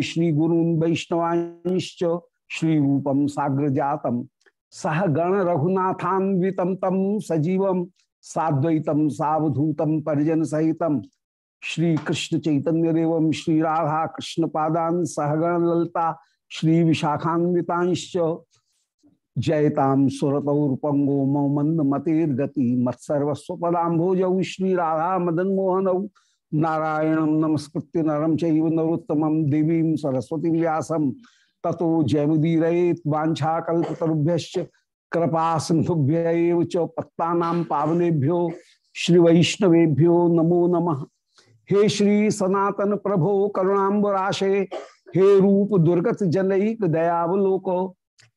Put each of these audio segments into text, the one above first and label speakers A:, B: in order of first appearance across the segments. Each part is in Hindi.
A: श्री गुरून वैष्णवांश्च श्री रूपम साग्र जातम सह गण रघुनाथान्वितम तम सजीवम साद्वैतम सावधूतम परिजन सहितम श्री कृष्ण चैतन्य देवम श्री राधा कृष्ण पादान सहगण ललता, श्री विशाखान्वितांश्च। जयताम सुरतौर्पंगो मौमंद मतिर्गति, मत्सर्वस्वपदाम्भोजौ, श्री राधा मदन मोहनौ नारायणं नमस्कृत्य नरम चैव नरोत्तमं देवीं सरस्वती व्यासं ततो जयमुदीरयेत् वाञ्छाकल्पतरुभ्यश्च कृपा सिन्धुभ्य च पत्तानां पावनेभ्यो श्री वैष्णवेभ्यो नमो नमः। हे श्री सनातन प्रभो करुणाम्बराशे, हे रूप दुर्गत जनईक दयावलोक,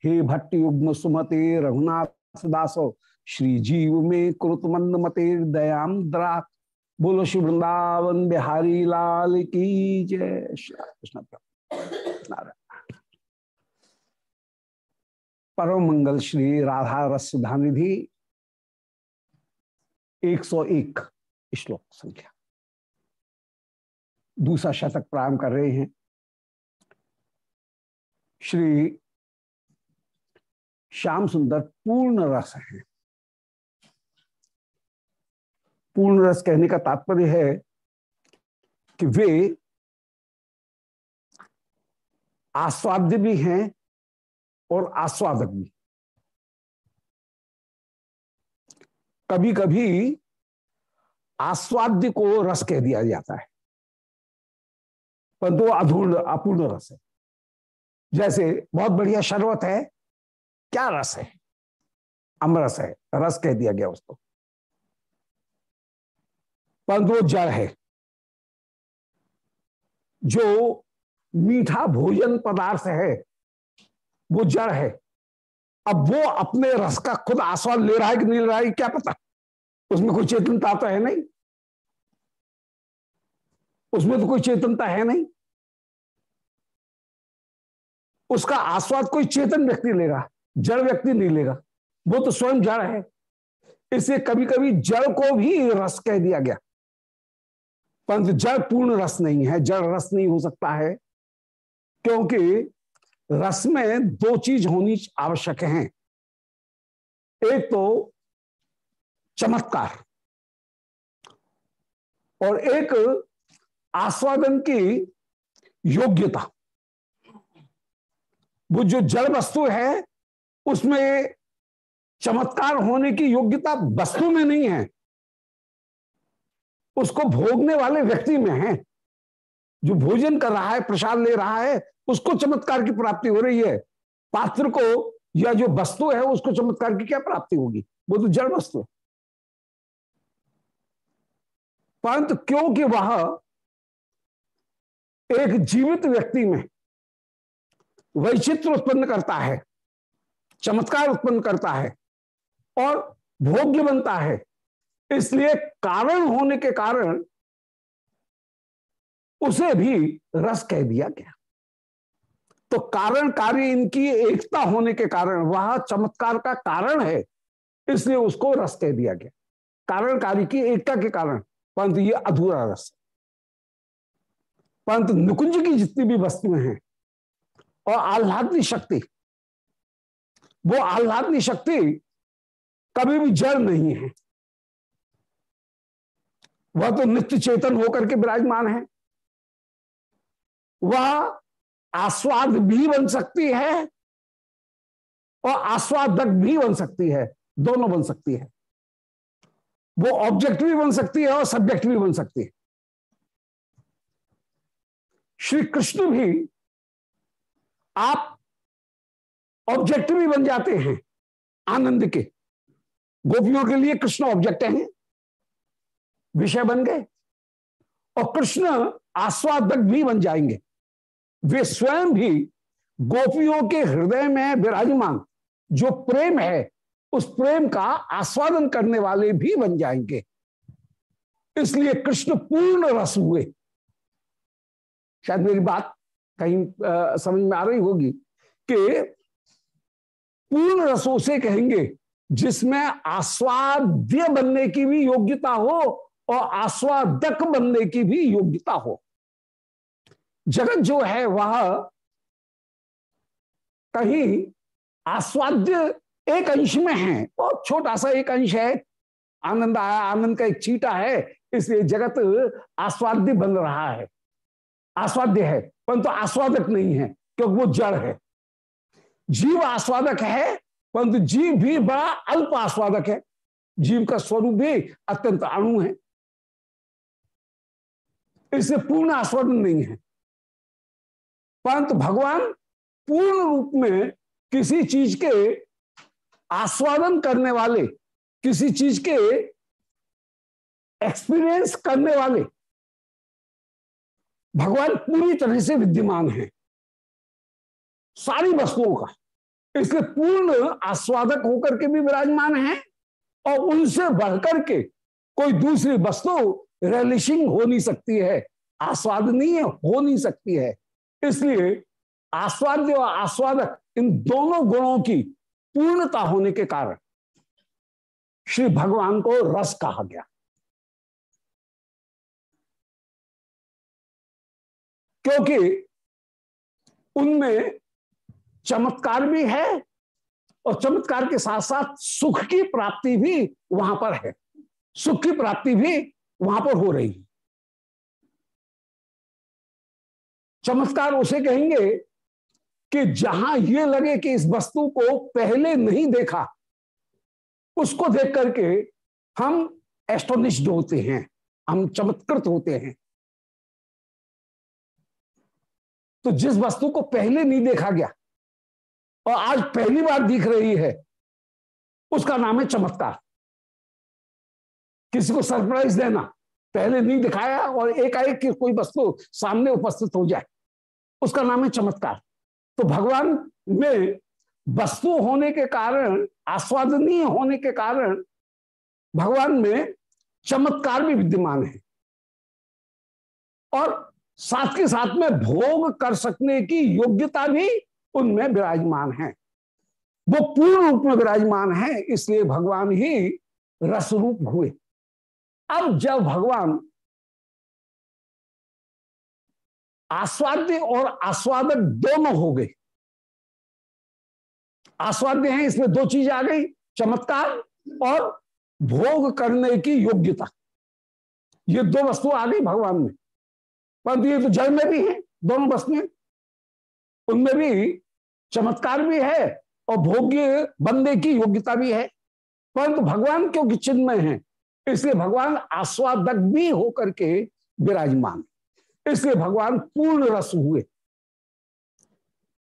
A: हे भट्ट युग्म सुमते रघुनाथ दासो श्री कृत मंद मते दयाम द्रा बोलो श्री वृंदावन बिहारी लाल की जय। श्री कृष्ण परम मंगल श्री राधा रस धानिधि 101 श्लोक संख्या। दूसरा शतक प्रारंभ कर रहे हैं। श्री श्याम सुंदर पूर्ण रस है। पूर्ण रस कहने का तात्पर्य है कि वे आस्वाद्य भी हैं और आस्वादक भी कभी कभी आस्वाद्य को रस कह दिया जाता है। परंतु अधूर्ण, अपूर्ण रस है। जैसे, बहुत बढ़िया शरबत है, क्या रस है? अमरस है, रस कह दिया गया उसको। परंतु वो जड़ है। जो मीठा भोजन पदार्थ है, वो जड़ है। अब वो अपने रस का खुद आस्वाद ले रहा है कि नहीं ले रहा है क्या पता? उसमें कोई चेतनता तो है नहीं। उसमें तो कोई चेतनता है नहीं। उसका आस्वाद कोई चेतन व्यक्ति लेगा, जड़ व्यक्ति नहीं लेगा। वो तो स्वयं जड़ है। इसलिए कभी कभी जड़ को भी रस कह दिया गया। परंतु जड़ पूर्ण रस नहीं है, जड़ रस नहीं हो सकता है, क्योंकि रस में दो चीज़ होनी आवश्यक है। एक तो चमत्कार और एक आस्वादन की योग्यता। वो जो जड़ वस्तु है, उसमें चमत्कार होने की योग्यता वस्तु में नहीं है। उसको भोगने वाले व्यक्ति में है। जो भोजन कर रहा है, प्रसाद ले रहा है, उसको चमत्कार की प्राप्ति हो रही है। पात्र को या जो वस्तु है, उसको चमत्कार की क्या प्राप्ति होगी? वो तो जड़ वस्तु है। परंतु क्योंकि वह एक जीवित व्यक्ति में वैचित्र उत्पन्न करता है, चमत्कार उत्पन्न करता है और भोग्य बनता है इसलिए कारण होने के कारण उसे भी रस कह दिया गया। तो कारण कार्य इनकी एकता होने के कारण वह चमत्कार का कारण है, इसलिए उसको रस कह दिया गया। कारण कार्य की एकता के कारण, परंतु ये अधूरा रस परंतु निकुंज की जितनी भी वस्तुएँ हैं, और आह्लादनी शक्ति, वो आह्लादनी शक्ति कभी भी जड़ नहीं है। वह तो नित्य चेतन होकर के विराजमान है। वह आस्वाद भी बन सकती है और आस्वादक भी बन सकती है। दोनों बन सकती है। वो ऑब्जेक्ट भी बन सकती है और सब्जेक्ट भी बन सकती है। श्री कृष्ण भी आप ऑब्जेक्ट भी बन जाते हैं आनंद के। गोपियों के लिए कृष्ण ऑब्जेक्ट हैं। विषय बन गए और कृष्ण आस्वादक भी बन जाएँगे। वे स्वयं भी गोपियों के हृदय में विराजमान जो प्रेम है उस प्रेम का आस्वादन करने वाले भी बन जाएँगे। इसलिए कृष्ण पूर्ण रस हुए। शायद मेरी बात कहीं आ, समझ में आ रही होगी कि पूर्ण रसों से कहेंगे जिसमें आस्वाद्य बनने की भी योग्यता हो और आस्वादक बनने की भी योग्यता हो। जगत जो है, वह कहीं आस्वाद्य एक अंश में है। बहुत छोटा सा एक अंश है। आनंद आया, आनंद का एक चीटा है, इसलिए जगत आस्वाद्य बन रहा है। आस्वाद्य है, परंतु तो आस्वादक नहीं है, क्योंकि वो जड़ है। जीव आस्वादक है, परंतु जीव भी बड़ा अल्प आस्वादक है। जीव का स्वरूप भी अत्यंत अणु है। इससे पूर्ण आस्वादन नहीं है। परंतु भगवान पूर्ण रूप में किसी चीज़ के आस्वादन करने वाले, किसी चीज़ के एक्सपीरियंस करने वाले, भगवान पूरी तरह से विद्यमान है। सारी वस्तुओं का। इसलिए पूर्ण आस्वादक होकर के भी विराजमान है और उनसे बढ़कर के कोई दूसरी वस्तु रेलिशिंग हो नहीं सकती है, आस्वादनीय हो नहीं सकती है। इसलिए आस्वाद्य और आस्वादक इन दोनों गुणों की पूर्णता होने के कारण श्री भगवान को रस कहा गया। क्योंकि उनमें चमत्कार भी है और चमत्कार के साथ साथ सुख की प्राप्ति भी वहाँ पर है। सुख की प्राप्ति भी वहाँ पर हो रही। है चमत्कार उसे कहेंगे कि जहाँ ये लगे कि इस वस्तु को पहले नहीं देखा, उसको देख करके हम एस्टोनिश्ड होते हैं, हम चमत्कृत होते हैं। तो जिस वस्तु को पहले नहीं देखा गया और आज पहली बार दिख रही है, उसका नाम है चमत्कार। किसी को सरप्राइज़ देना। पहले नहीं दिखाया और एकाएक की कोई वस्तु सामने उपस्थित हो जाए। उसका नाम है चमत्कार। तो भगवान में वस्तु होने के कारण, आस्वादनीय होने के कारण भगवान में चमत्कार भी विद्यमान है। और साथ के साथ में भोग कर सकने की योग्यता भी उनमें विराजमान है। वो पूर्ण रूप में विराजमान है, इसलिए भगवान ही रसरूप हुए। अब जब भगवान आस्वाद्य और आस्वादक दोनों हो गए, आस्वाद्य है, इसमें दो चीज़ आ गई, चमत्कार और भोग करने की योग्यता। ये दो वस्तु आ गई भगवान में। परंतु ये तो जल में भी है, दोनों वस्तुएँ। उनमें भी चमत्कार भी है और भोग्य बनने की योग्यता भी है। परंतु भगवान क्योंकि चिन्मय है इसलिए भगवान आस्वादक भी होकर के विराजमान इसलिए भगवान पूर्ण रस हुए।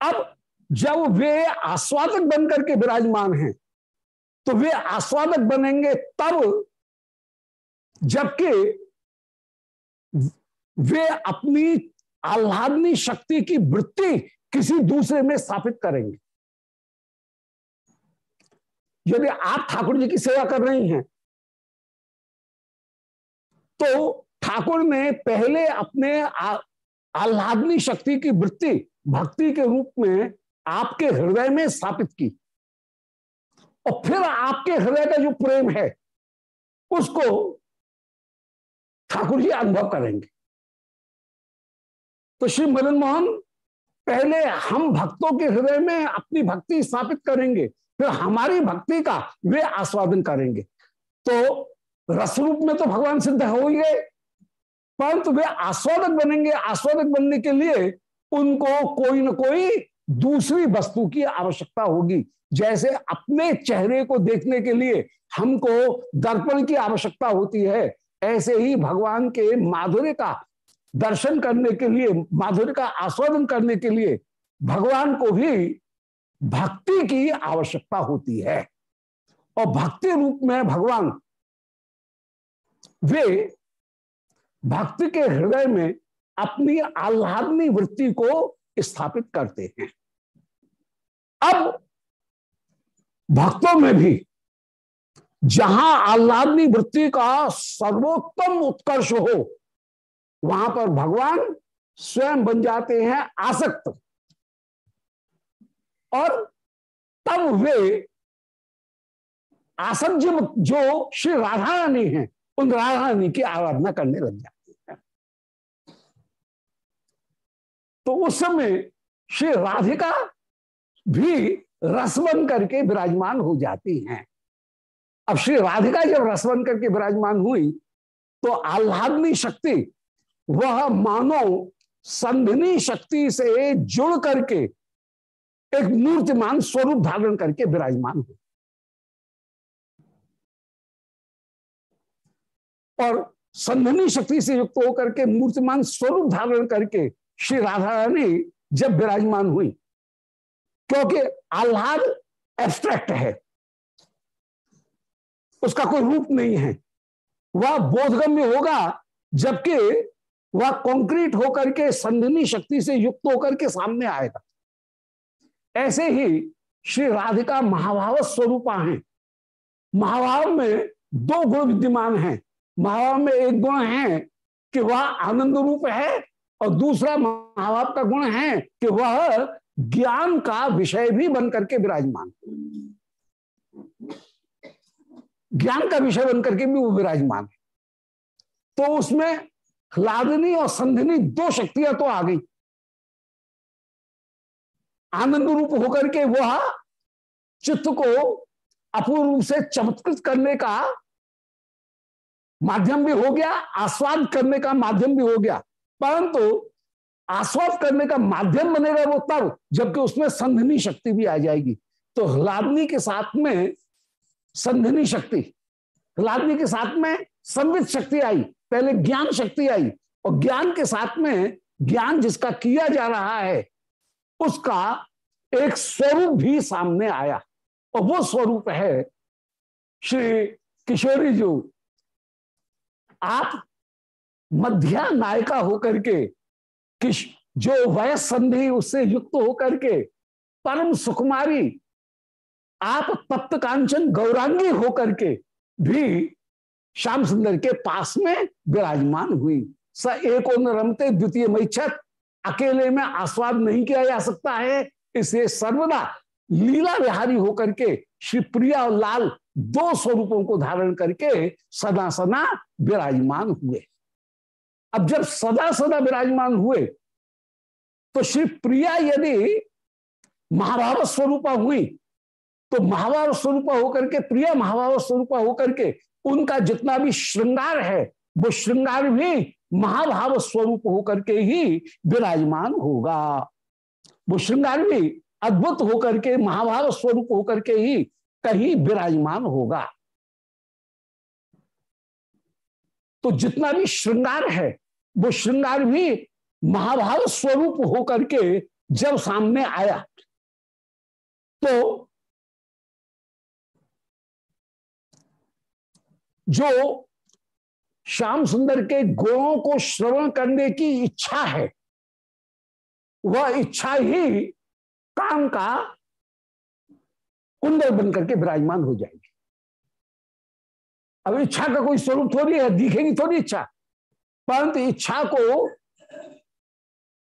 A: अब जब वे आस्वादक बनकर के विराजमान हैं तो वे आस्वादक बनेंगे तब जबकि वे अपनी आह्लादनी शक्ति की वृत्ति किसी दूसरे में स्थापित करेंगे। यदि आप ठाकुर जी की सेवा कर रही हैं तो ठाकुर ने पहले अपने आह्लादनी शक्ति की वृत्ति, भक्ति के रूप में आपके हृदय में स्थापित की। और फिर आपके हृदय का जो प्रेम है, उसको ठाकुर जी अनुभव करेंगे। तो श्री मदन मोहन, पहले हम भक्तों के हृदय में अपनी भक्ति स्थापित करेंगे, फिर हमारी भक्ति का वे आस्वादन करेंगे। तो रस रूप में तो भगवान सिद्ध हो ही गए। परंतु वे आस्वादक बनेंगे। आस्वादक बनने के लिए उनको कोई ना कोई दूसरी वस्तु की आवश्यकता होगी। जैसे अपने चेहरे को देखने के लिए हमको दर्पण की आवश्यकता होती है। ऐसे ही भगवान के माधुर्य का दर्शन करने के लिए, माधुर्य का आस्वादन करने के लिए भगवान को भी भक्ति की आवश्यकता होती है। और भक्ति रूप में भगवान वे भक्त के हृदय में अपनी आह्लादनी वृत्ति को स्थापित करते हैं। अब भक्तों में भी जहाँ आह्लादनी वृत्ति का सर्वोत्तम उत्कर्ष हो, वहाँ पर भगवान स्वयं बन जाते हैं आसक्त। और तब वे आसक्त जो श्री राधा रानी है उन राधा रानी की आराधना करने लग जाती है। तो उस समय श्री राधिका भी रस बन करके विराजमान हो जाती हैं। अब श्री राधिका जब रस बन करके विराजमान हुई तो आह्लादनी शक्ति, वह मानो संधिनी शक्ति से जुड़ करके एक मूर्तिमान स्वरूप धारण करके विराजमान हो और संधनी शक्ति से युक्त होकर के मूर्तिमान स्वरूप धारण करके श्री राधा रानी जब विराजमान हुई। क्योंकि आह्लाद एब्स्ट्रैक्ट है। उसका कोई रूप नहीं है। वह बोधगम्य होगा, जबकि वह कॉन्क्रीट होकर के संधनी शक्ति से युक्त होकर के सामने आएगा। ऐसे ही श्री राधिका महाभाव स्वरूपा हैं। महाभाव में दो गुण विद्यमान हैं। महाभाव में एक गुण है कि वह आनंद रूप है, और दूसरा महाभाव का गुण है कि वह ज्ञान का विषय भी बन करके विराजमान ज्ञान का विषय बन करके भी वो विराजमान है। तो उसमें लादनी और संधिनी दो शक्तियाँ तो आ गई। आनंद रूप होकर के वह चित्त को अपूर्ण रूप से चमत्कृत करने का माध्यम भी हो गया, आस्वाद करने का माध्यम भी हो गया। परंतु आस्वाद करने का माध्यम बनेगा वो तब, जबकि उसमें संधनी शक्ति भी आ जाएगी। तो ह्लादनी के साथ में संधनी शक्ति, ह्लादनी के साथ में संवित शक्ति आई, पहले ज्ञान शक्ति आई, और ज्ञान के साथ में ज्ञान जिसका किया जा रहा है, उसका एक स्वरूप भी सामने आया, और वो स्वरूप है श्री किशोरी जी आप मध्या नायिका होकर के जो वयस संधि उससे युक्त होकर के, परम सुकुमारी, आप तप्त कांचन गौरांगी होकर के भी श्याम सुंदर के पास में विराजमान हुई। स एक रमते, द्वितीय मैछत अकेले में आस्वाद नहीं किया जा सकता है। इसलिए सर्वदा लीला विहारी होकर के, श्री प्रिया और लाल दो स्वरूपों को धारण करके सदा सदा विराजमान हुए। अब जब सदा सदा विराजमान हुए तो श्री प्रिया यदि महाभारत स्वरूपा हुई तो महाभारत स्वरूपा होकर के, प्रिया महाभारत स्वरूपा होकर के उनका जितना भी श्रृंगार है, वो श्रृंगार भी महाभाव स्वरूप होकर के ही विराजमान होगा। वो श्रृंगार भी अद्भुत होकर के, महाभारत स्वरूप होकर के ही कहीं विराजमान होगा। तो जितना भी श्रृंगार है, वो श्रृंगार भी महाभारत स्वरूप होकर के जब सामने आया तो जो श्याम सुंदर के गुणों को श्रवण करने की इच्छा है, वह इच्छा ही काम का कुंडल बनकर के विराजमान हो जाएगी। अब इच्छा का कोई स्वरूप थोड़ी है, दिखेगी थोड़ी इच्छा। परंतु इच्छा को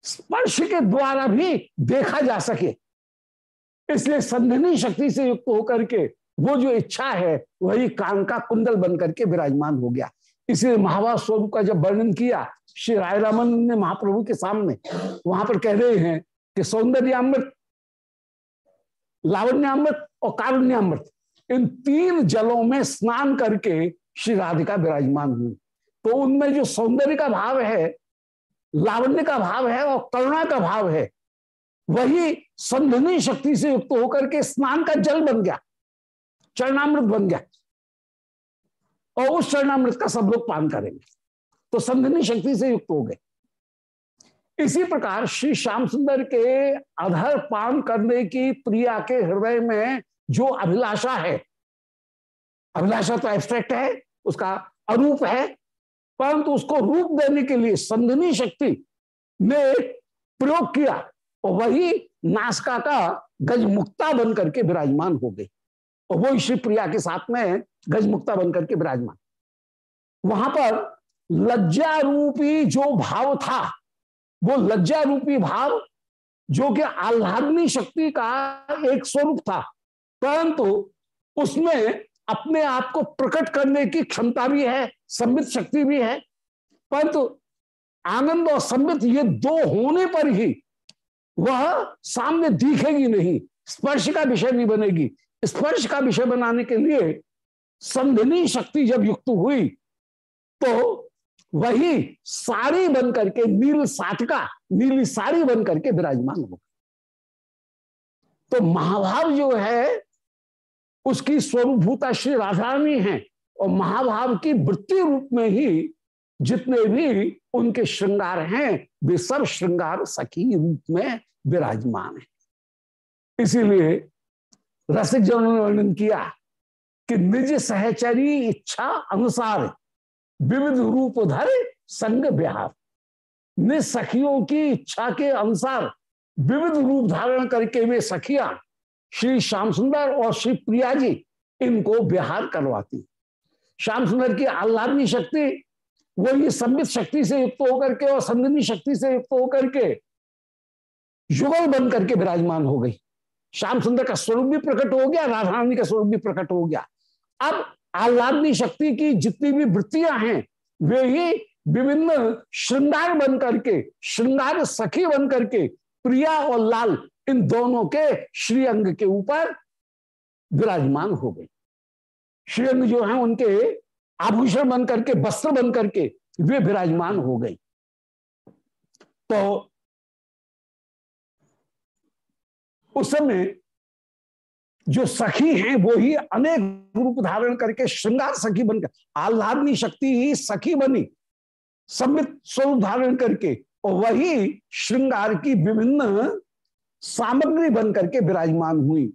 A: स्पर्श के द्वारा भी देखा जा सके। इसलिए संधनी शक्ति से युक्त होकर के वो जो इच्छा है, वही कान का कुंडल बनकर के विराजमान हो गया। इसलिए महावास स्वरूप का जब वर्णन किया, श्री राय रामन ने महाप्रभु के सामने, वहाँ पर कह रहे हैं कि सौंदर्यामृत लावण्यामृत और कारुण्यामृत। इन तीन जलों में स्नान करके श्री राधिका विराजमान हुई। तो उनमें जो सौंदर्य का भाव है, लावण्य का भाव है और करुणा का भाव है, वही संधनी शक्ति से युक्त होकर के स्नान का जल बन गया, चरणामृत बन गया। और उस चरणामृत का सब लोग पान करेंगे। तो संधनी शक्ति से युक्त हो गए। इसी प्रकार श्री श्याम सुंदर के अधर पान करने की प्रिया के हृदय में जो अभिलाषा है, अभिलाषा तो एब्स्ट्रैक्ट है, उसका अरूप है, परंतु उसको रूप देने के लिए संधनी शक्ति ने प्रयोग किया, और वही नासका का गजमुक्ता बन करके विराजमान हो गई। और वो श्री प्रिया के साथ में गजमुक्ता बन करके विराजमान। वहाँ पर लज्जा रूपी जो भाव था वो लज्जा रूपी भाव जो कि आह्लादनी शक्ति का एक स्वरूप था। परंतु उसमें अपने आप को प्रकट करने की क्षमता भी है संबित शक्ति भी है। परंतु आनंद और संबित ये दो होने पर ही वह सामने दिखेगी नहीं, स्पर्श का विषय नहीं बनेगी। स्पर्श का विषय बनाने के लिए संधनी शक्ति जब युक्त हुई तो वही साड़ी बन करके नील साटका, नीली साड़ी बन करके विराजमान हो तो महाभाव जो है, उसकी स्वरूभूता श्री राधारानी है और महाभाव की वृत्ति रूप में ही जितने भी उनके श्रृंगार हैं, वे सब श्रृंगार सखी रूप में विराजमान है। इसीलिए रसिक जनों ने वर्णन किया कि निज सहचरी इच्छा अनुसार विविध रूप धर संग विहार। निज सखियों की इच्छा के अनुसार विविध रूप धारण करके वे सखिया श्री श्याम सुंदर और श्री प्रिया जी इनको बिहार करवाती। श्याम सुंदर की आह्लादनी शक्ति वो ये संबित शक्ति से युक्त होकर के और संदिनी शक्ति से युक्त होकर के युगल बन करके विराजमान हो गई। श्याम सुंदर का स्वरूप भी प्रकट हो गया, राधारानी का स्वरूप भी प्रकट हो गया। अब आह्लादनी शक्ति की जितनी भी वृत्तियाँ हैं, वे ही विभिन्न श्रृंगार बन करके, श्रृंगार सखी बन करके, प्रिया और लाल, इन दोनों के श्रीअंग के ऊपर विराजमान हो गई श्रीअंग जो है, उनके आभूषण बन करके, वस्त्र बन करके, वे विराजमान हो गई तो उस समय जो सखी हैं, वो ही अनेक रूप धारण करके श्रृंगार सखी बनकर, आह्लादनी शक्ति ही सखी बनी समित स्वरूप धारण करके, और वही श्रृंगार की विभिन्न सामग्री बन करके विराजमान हुई।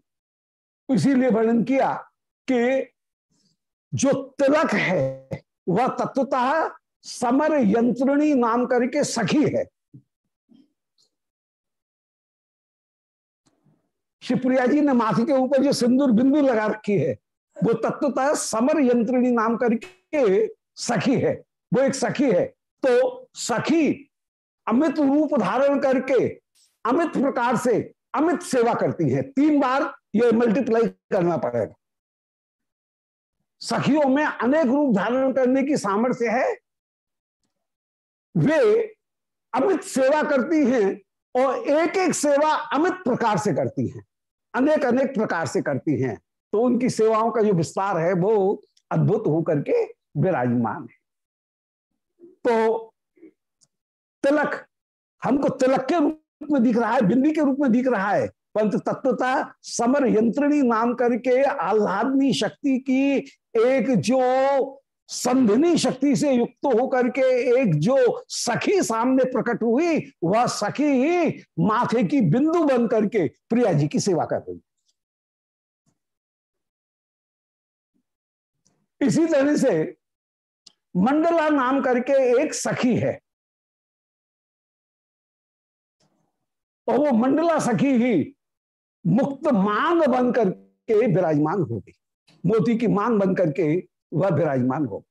A: इसीलिए वर्णन किया कि जो तिलक है, वह तत्वतः समर यंत्रणी नाम करके सखी है। शिवप्रिया जी ने माथे के ऊपर जो सिंदूर बिंदु लगा रखी है, वो तत्वतः समर यंत्रिणी नाम करके सखी है, वो एक सखी है। तो सखी अमित रूप धारण करके अमित प्रकार से अमित सेवा करती है। तीन बार ये मल्टीप्लाई करना पड़ेगा। सखियों में अनेक रूप धारण करने की सामर्थ्य है। वे अमित सेवा करती हैं और एक एक सेवा अमित प्रकार से करती हैं। अनेक अनेक प्रकार से करती हैं। तो उनकी सेवाओं का जो विस्तार है, वो अद्भुत होकर के विराजमान है। तो तिलक, हमको तिलक के रूप में दिख रहा है, बिंदी के रूप में दिख रहा है। परंतु तत्वता समर यंत्रणी नाम करके आह्लादनी शक्ति की एक जो संधिनी शक्ति से युक्त होकर के एक जो सखी सामने प्रकट हुई, वह सखी ही माथे की बिंदु बन करके प्रिया जी की सेवा कर रही। इसी तरह से मंडला नाम करके एक सखी है। और वो मंडला सखी ही मुक्त मांग बन करके विराजमान हो गई। मोती की मांग बन करके वह विराजमान हो।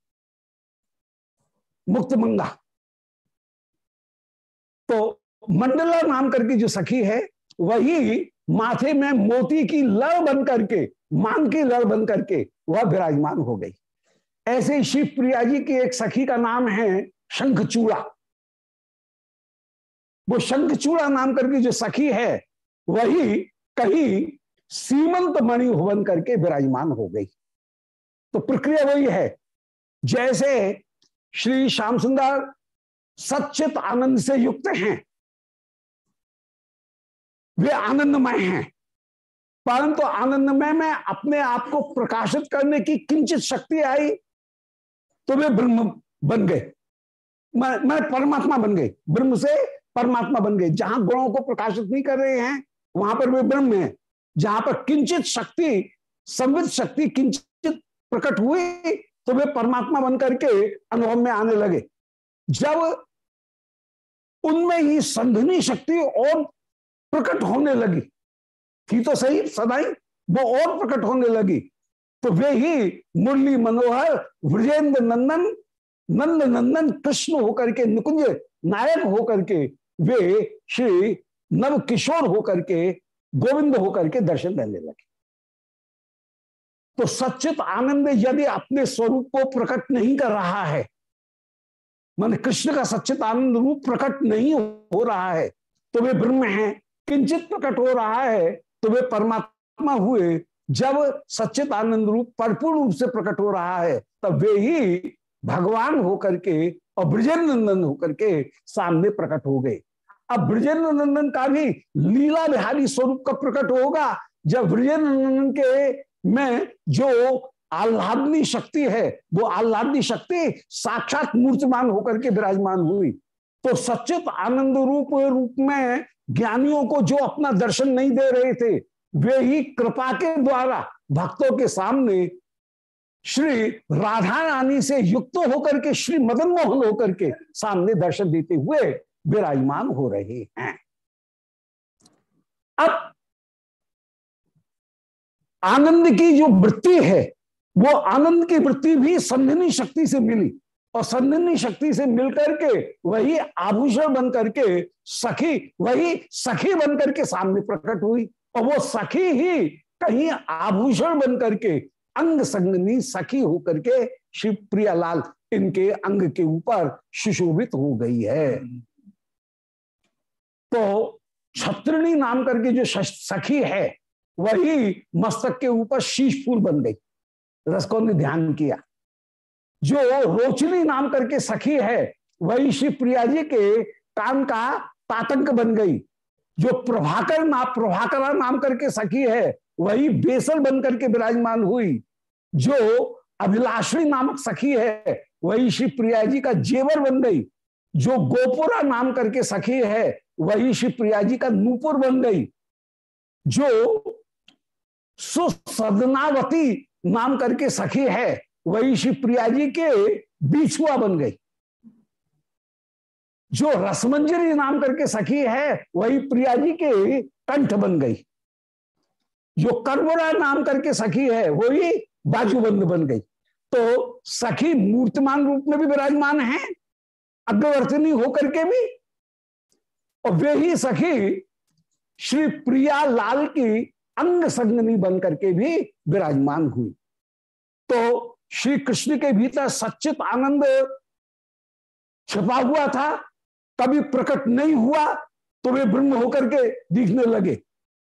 A: मुक्त मंगा। तो मंडला नाम करके जो सखी है, वही माथे में मोती की लड़ बन करके, मांग की लड़ बन करके वह विराजमान हो गई। ऐसे शिव प्रिया जी की एक सखी का नाम है शंखचूड़ा। वो शंखचूड़ा नाम करके जो सखी है, वही कहीं सीमंत मणि बन करके विराजमान हो गई। तो प्रक्रिया वही है। जैसे श्री श्याम सुंदर सचित आनंद से युक्त हैं वे आनंदमय हैं परंतु आनंदमय में अपने आप को प्रकाशित करने की किंचित शक्ति आई तो वे ब्रह्म बन गए। मैं, परमात्मा बन गए ब्रह्म से परमात्मा बन गए। जहाँ गुणों को प्रकाशित नहीं कर रहे हैं वहाँ पर वे ब्रह्म है जहाँ पर किंचित शक्ति संवित शक्ति किंचित प्रकट हुई तो वे परमात्मा बन करके अनुभव में आने लगे। जब उनमें ही संधनी शक्ति और प्रकट होने लगी, थी तो सही, सदाई, वो और प्रकट होने लगी तो वे ही मुरली मनोहर वृजेंद्र नंदन, नंद नंदन, कृष्ण होकर के, निकुंज नायक होकर के, वे श्री नव किशोर होकर के, गोविंद होकर के दर्शन देने लगे। तो सचित आनंद यदि अपने स्वरूप को प्रकट नहीं कर रहा है, मान कृष्ण का सचित आनंद रूप प्रकट नहीं हो रहा है तो वे ब्रह्म है। किंचित प्रकट हो रहा है तो वे परमात्मा हुए। जब सच्चित आनंद रूप परिपूर्ण रूप से प्रकट हो रहा है, तब वे ही भगवान होकर के और ब्रजेंद्र नंदन होकर के सामने प्रकट हो गए। अब ब्रजेंद्र नंदन का भी लीला बिहारी स्वरूप का प्रकट होगा, जब ब्रजेंद्र नंदन के में, जो आह्लादनी शक्ति है, वो आह्लादनी शक्ति साक्षात मूर्तिमान होकर के विराजमान हुई। तो सचित आनंद रूप रूप में ज्ञानियों को जो अपना दर्शन नहीं दे रहे थे, वे ही कृपा के द्वारा भक्तों के सामने श्री राधा रानी से युक्त होकर के, श्री मदन मोहन होकर के सामने दर्शन देते हुए विराजमान हो रहे हैं। अब आनंद की जो वृत्ति है, वो आनंद की वृत्ति भी संधिनी शक्ति से मिली। और संधिनी शक्ति से मिलकर के वही आभूषण बन करके सखी, वही सखी बन करके सामने प्रकट हुई। और वो सखी ही कहीं आभूषण बन करके अंग संगनी सखी होकर के शिव प्रियालाल इनके अंग के ऊपर सुशोभित हो गई है। तो छत्रिणी नाम करके जो सखी है वही मस्तक के ऊपर शीश फूल बन गई। रसकों ने ध्यान किया। जो रोचनी नाम करके सखी है, वही श्री प्रिया जी के कान का तातंक बन गई। जो प्रभाकर नाम प्रभाकरा नाम करके सखी है, वही बेसल बन करके विराजमान हुई। जो अभिलाषणी नामक सखी है, वही श्री प्रिया जी का जेवर बन गई। जो गोपुरा नाम करके सखी है, वही श्री प्रिया जी का नूपुर बन गई। जो सुसदनावती नाम करके सखी है वही श्री प्रिया जी के बीछुआ बन गई। जो रसमंजरी नाम करके सखी है, वही प्रिया जी के कंठ बन गई। जो कर्मरा नाम करके सखी है, वही बाजूबंद बन गई। तो सखी मूर्तिमान रूप में भी विराजमान है, अग्रवर्तनी होकर के भी, और वे ही सखी श्री प्रिया लाल की अंग संगनी बन करके भी विराजमान हुई। तो श्री कृष्ण के भीतर सच्चित आनंद छिपा हुआ था, कभी प्रकट नहीं हुआ तो वे ब्रह्म होकर के दिखने लगे।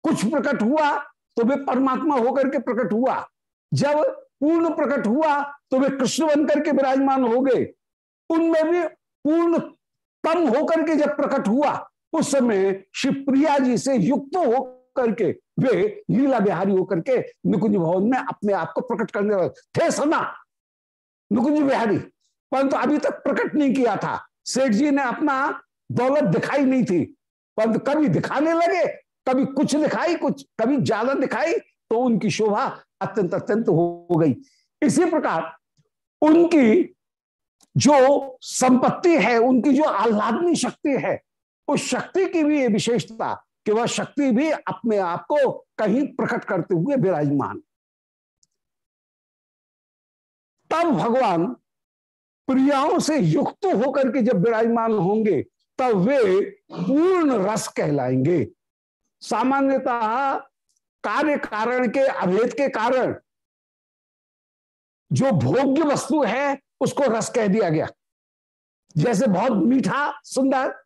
A: कुछ प्रकट हुआ तो वे परमात्मा होकर के प्रकट हुआ। जब पूर्ण प्रकट हुआ तो वे कृष्ण बनकर के विराजमान हो गए। उनमें भी पूर्ण तम होकर के जब प्रकट हुआ, उस समय शिवप्रिया जी से युक्त हो करके वे लीला बिहारी होकर के निकुंज भवन में अपने आप को प्रकट करने वाले थे सदा निकुंज बिहारी, परंतु तो अभी तक प्रकट नहीं किया था। सेठ जी ने अपना दौलत दिखाई नहीं थी, परंतु कभी दिखाने लगे, कभी कुछ दिखाई, कुछ, कभी ज़्यादा दिखाई तो उनकी शोभा अत्यंत अत्यंत हो गई। इसी प्रकार उनकी जो संपत्ति है, उनकी जो आह्लादनी शक्ति है, उस शक्ति की भी ये विशेषता कि वह शक्ति भी अपने आप को कहीं प्रकट करते हुए विराजमान। तब भगवान प्रियाओं से युक्त होकर के जब विराजमान होंगे, तब वे पूर्ण रस कहलाएँगे। सामान्यतः कार्य कारण के, अभेद के कारण जो भोग्य वस्तु है, उसको रस कह दिया गया। जैसे बहुत मीठा, सुंदर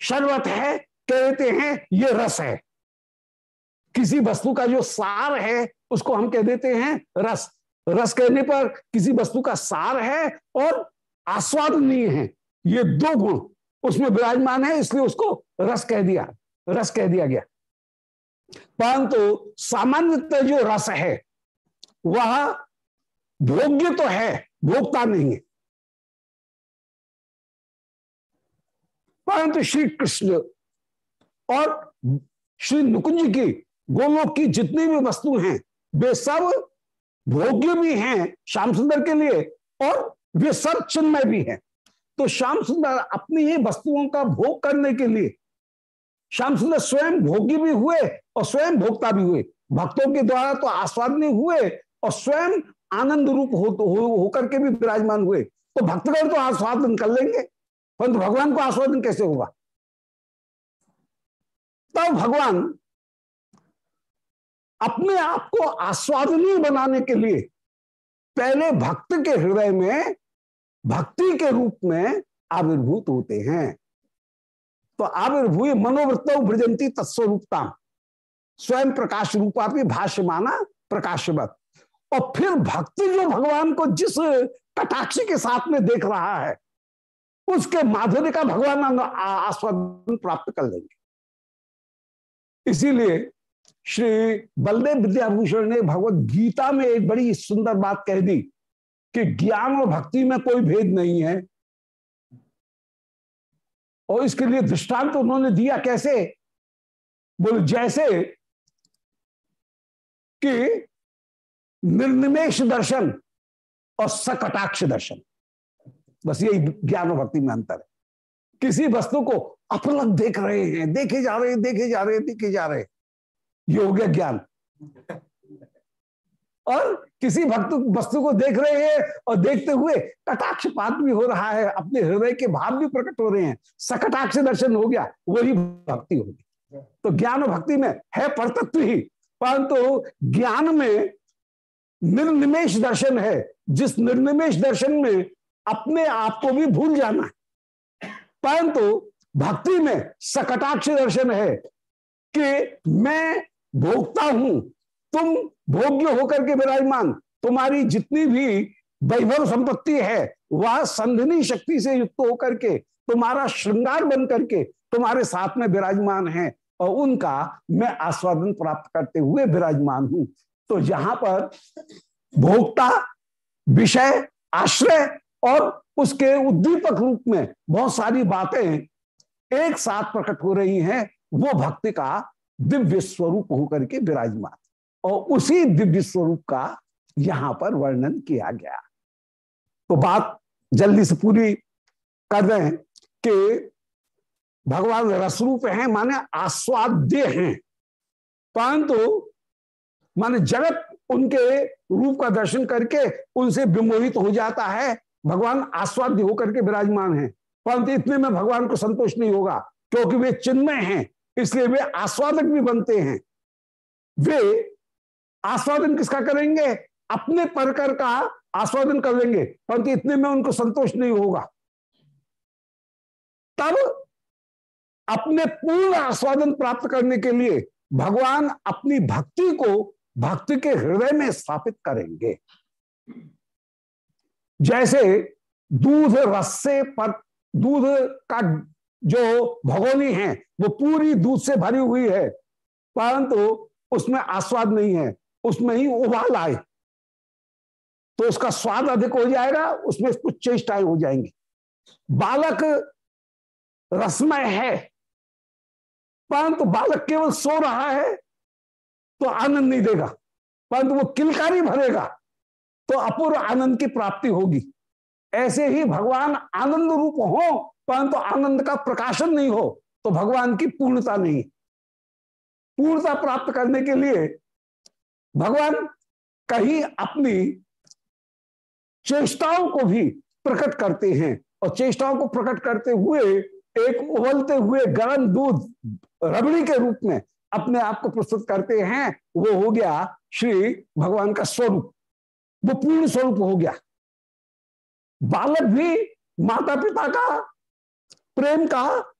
A: शरबत है कहते हैं, ये रस है। किसी वस्तु का जो सार है, उसको हम कह देते हैं रस। रस कहने पर किसी वस्तु का सार है और आस्वादनीय है। ये दो गुण, उसमें विराजमान है, इसलिए उसको रस कह दिया। रस कह दिया गया। परंतु सामान्यतः जो रस है, वह भोग्य तो है, भोगता नहीं है। परंतु श्री कृष्ण और श्री नुकुंज की गोलोक की जितनी भी वस्तु हैं वे सब भोग्य भी हैं श्याम सुंदर के लिए और वे सब चिन्मय भी हैं। तो श्याम सुंदर अपनी ही वस्तुओं का भोग करने के लिए श्याम सुंदर स्वयं भोगी भी हुए और स्वयं भोक्ता भी हुए। भक्तों के द्वारा तो आस्वादनी हुए और स्वयं आनंद रूप हो, हो, होकर के भी विराजमान हुए। तो भक्तगण तो आस्वादन कर लेंगे परंतु भगवान को आस्वादन कैसे होगा? तब भगवान अपने आप को आस्वादनीय बनाने के लिए पहले भक्त के हृदय में, भक्ति के रूप में आविर्भूत होते हैं। तो आविर्भूय मनोवृत्त भ्रजंती तत्स्वरूपता। स्वयं प्रकाश रूपा भी भाष्य माना प्रकाशवत। और फिर भक्ति जो भगवान को जिस कटाक्ष के साथ में देख रहा है, उसके माधुर्य का भगवान आस्वादन प्राप्त कर लेंगे। इसीलिए श्री बलदेव विद्याभूषण ने भगवत गीता में एक बड़ी सुंदर बात कह दी कि ज्ञान और भक्ति में कोई भेद नहीं है। और इसके लिए दृष्टांत तो उन्होंने दिया कैसे? बोले, जैसे कि निर्निमेश दर्शन और सकटाक्ष दर्शन। बस यही ज्ञान और भक्ति में अंतर है। किसी वस्तु को अपलग देख रहे हैं, देखे जा रहे हैं, देखे जा रहे हैं, देखे जा रहे हैं। ये हो गया ज्ञान। और किसी भक्त, वस्तु को देख रहे हैं और देखते हुए कटाक्षपात भी हो रहा है, अपने हृदय के भाव भी प्रकट हो रहे हैं। सकटाक्ष दर्शन हो गया, वही भक्ति होगी तो ज्ञान और भक्ति में है परतत्व ही, परंतु तो ज्ञान में निर्निमेश दर्शन है। जिस निर्निमेश दर्शन में अपने आप को भी भूल जाना है परंतु भक्ति में सकटाक्ष दर्शन है कि मैं भोगता हूँ, तुम भोग्य होकर के विराजमान, तुम्हारी जितनी भी वैभव संपत्ति है, वह संधनी शक्ति से युक्त होकर के, तुम्हारा श्रृंगार बन करके तुम्हारे साथ में विराजमान है और उनका मैं आस्वादन प्राप्त करते हुए विराजमान हूँ। तो यहाँ पर भोक्ता, विषय, आश्रय और उसके उद्दीपक रूप में बहुत सारी बातें एक साथ प्रकट हो रही हैं। वो भक्ति का दिव्य स्वरूप होकर के विराजमान। और उसी दिव्य स्वरूप का यहाँ पर वर्णन किया गया। तो बात जल्दी से पूरी कर दें कि भगवान रसरूप हैं, माने आस्वाद्य हैं। परंतु तो माने जगत उनके रूप का दर्शन करके उनसे विमोहित हो जाता है। भगवान आस्वाद्य होकर के विराजमान है। परंतु इतने में भगवान को संतोष नहीं होगा, क्योंकि वे चिन्मय हैं, इसलिए वे आस्वादक भी बनते हैं। वे आस्वादन किसका करेंगे? अपने परकर का आस्वादन कर लेंगे, परंतु इतने में उनको संतोष नहीं होगा। तब अपने पूर्ण आस्वादन प्राप्त करने के लिए भगवान अपनी भक्ति को भक्ति के हृदय में स्थापित करेंगे। जैसे दूध रस्से पर, दूध का जो भगोनी है, वो पूरी दूध से भरी हुई है, परंतु उसमें आस्वाद नहीं है, उसमें ही उबाल आए। तो उसका स्वाद अधिक हो जाएगा, उसमें कुछ चेष्टाएँ हो जाएँगी। बालक रसमय है, परंतु बालक केवल सो रहा है तो आनंद नहीं देगा, परंतु वो किलकारी भरेगा। तो अपूर्व आनंद की प्राप्ति होगी। ऐसे ही भगवान आनंद रूप हो, परंतु तो आनंद का प्रकाशन नहीं हो तो भगवान की पूर्णता नहीं। पूर्णता प्राप्त करने के लिए भगवान कहीं अपनी चेष्टाओं को भी प्रकट करते हैं और चेष्टाओं को प्रकट करते हुए एक उबलते हुए गर्म दूध, रबड़ी के रूप में अपने आप को प्रस्तुत करते हैं। वो हो गया श्री भगवान का स्वरूप। वो पूर्ण स्वरूप हो गया। बालक भी माता पिता का प्रेम का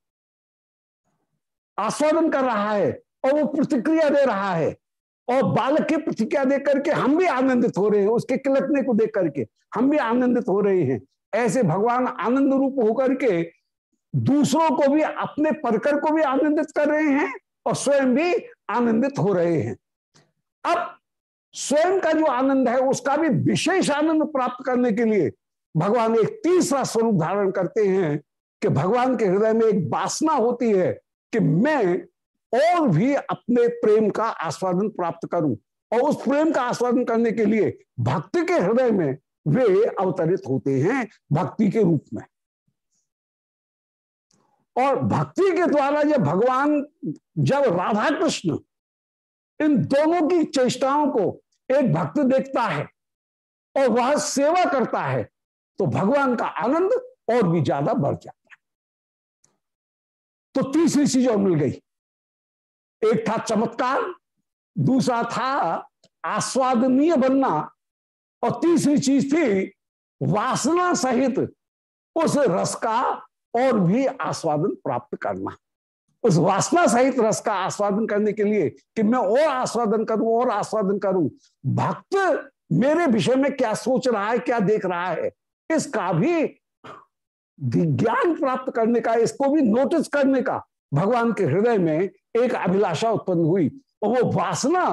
A: आस्वादन कर रहा है और वो प्रतिक्रिया दे रहा है। और बालक की प्रतिक्रिया देख करके हम भी आनंदित हो रहे हैं, उसके किलकने को देख करके हम भी आनंदित हो रहे हैं। ऐसे भगवान आनंद रूप होकर के दूसरों को भी, अपने परकर को भी आनंदित कर रहे हैं और स्वयं भी आनंदित हो रहे हैं। अब स्वयं का जो आनंद है, उसका भी विशेष आनंद प्राप्त करने के लिए भगवान एक तीसरा स्वरूप धारण करते हैं कि भगवान के हृदय में एक वासना होती है कि मैं और भी अपने प्रेम का आस्वादन प्राप्त करूँ। और उस प्रेम का आस्वादन करने के लिए भक्ति के हृदय में वे अवतरित होते हैं भक्ति के रूप में। और भक्ति के द्वारा जब भगवान जब राधा कृष्ण इन दोनों की चेष्टाओं को एक भक्त देखता है और वह सेवा करता है तो भगवान का आनंद और भी ज़्यादा बढ़ जाता है। तो तीसरी चीज़ और मिल गई। एक था चमत्कार, दूसरा था आस्वादनीय बनना, और तीसरी चीज़ थी वासना सहित उस रस का और भी आस्वादन प्राप्त करना। उस वासना सहित रस का आस्वादन करने के लिए कि मैं और आस्वादन करूँ, और आस्वादन करूँ। भक्त मेरे विषय में क्या सोच रहा है, क्या देख रहा है, इसका भी ज्ञान प्राप्त करने का, इसको भी नोटिस करने का भगवान के हृदय में एक अभिलाषा उत्पन्न हुई। और वो वासना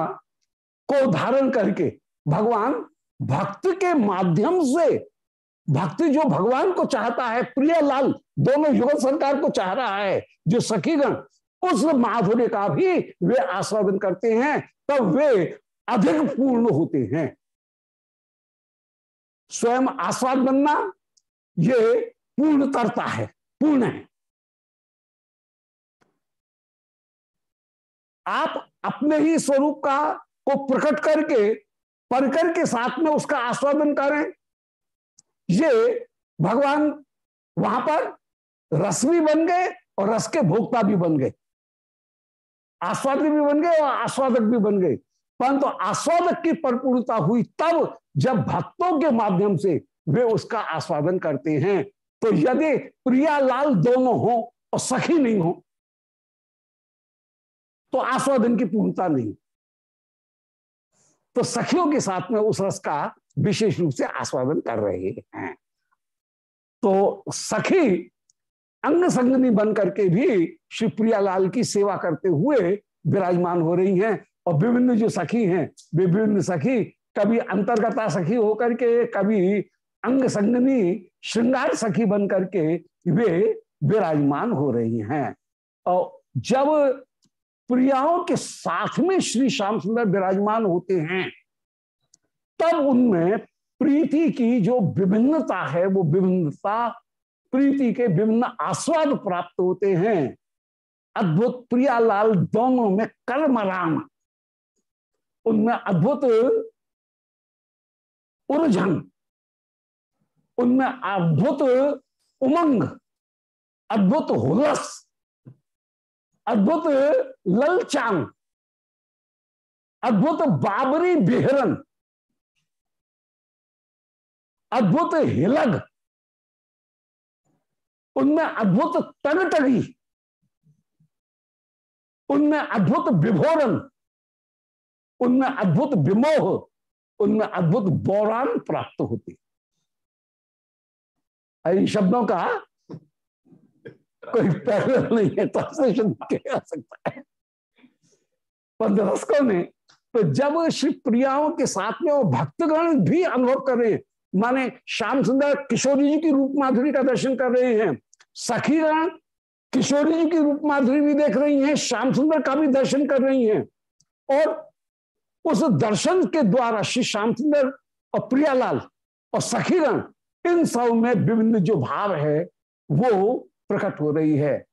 A: को धारण करके भगवान भक्त के माध्यम से भक्ति जो भगवान को चाहता है प्रिय लाल दोनों युगल सरकार को चाह रहा है, जो सखीगण, उस माधुर्य का भी वे आस्वादन करते हैं, तब वे अधिक पूर्ण होते हैं। स्वयं आस्वाद बनना, ये पूर्ण करता है, पूर्ण है। आप अपने ही स्वरूप का को प्रकट करके, परकर के साथ में उसका आस्वादन करें ये भगवान वहाँ पर रस भी बन गए और रस के भोक्ता भी बन गए। आस्वादक भी बन गए और आस्वादक भी बन गए। परंतु तो आस्वादक की परिपूर्णता हुई तब जब भक्तों के माध्यम से वे उसका आस्वादन करते हैं। तो यदि प्रिया लाल दोनों हो और सखी नहीं हो तो आस्वादन की पूर्णता नहीं। तो सखियों के साथ में उस रस का विशेष रूप से आस्वादन कर रहे हैं। तो सखी अंग संगनी बन करके भी श्री प्रियालाल की सेवा करते हुए विराजमान हो रही हैं और विभिन्न जो सखी हैं, विभिन्न सखी कभी अंतर्गता सखी होकर के कभी अंग संगनी श्रृंगार सखी बन करके वे विराजमान हो रही हैं। और जब प्रियाओं के साथ में श्री श्याम सुंदर विराजमान होते हैं तब उनमें प्रीति की जो विभिन्नता है, वो विभिन्नता, प्रीति के विभिन्न आस्वाद प्राप्त होते हैं। अद्भुत प्रियालाल दोनों में कर्म राम। उनमें अद्भुत उर्जन उनमें अद्भुत उमंग। अद्भुत हुलस। अद्भुत ललचांग। अद्भुत बाबरी बिहरन। अद्भुत हिलग। उनमें अद्भुत तगटगी उनमें अद्भुत विभोरन। उनमें अद्भुत विमोह। उनमें अद्भुत बौरान प्राप्त होती। इन शब्दों का कोई पहले नहीं है ट्रांसलेशन किया सकता है? पंद्रस्कों ने तो जब श्री प्रियाओं के साथ में वो भक्तगण भी अनुभव कर माने श्याम सुंदर किशोरी जी की रूप माधुरी का दर्शन कर रहे हैं। सखीगण किशोरी जी की रूप माधुरी भी देख रही हैं श्याम सुंदर का भी दर्शन कर रही हैं। और उस दर्शन के द्वारा श्री श्याम सुंदर और प्रियालाल और सखीगण इन सब में विभिन्न जो भाव है, वो प्रकट हो रही है।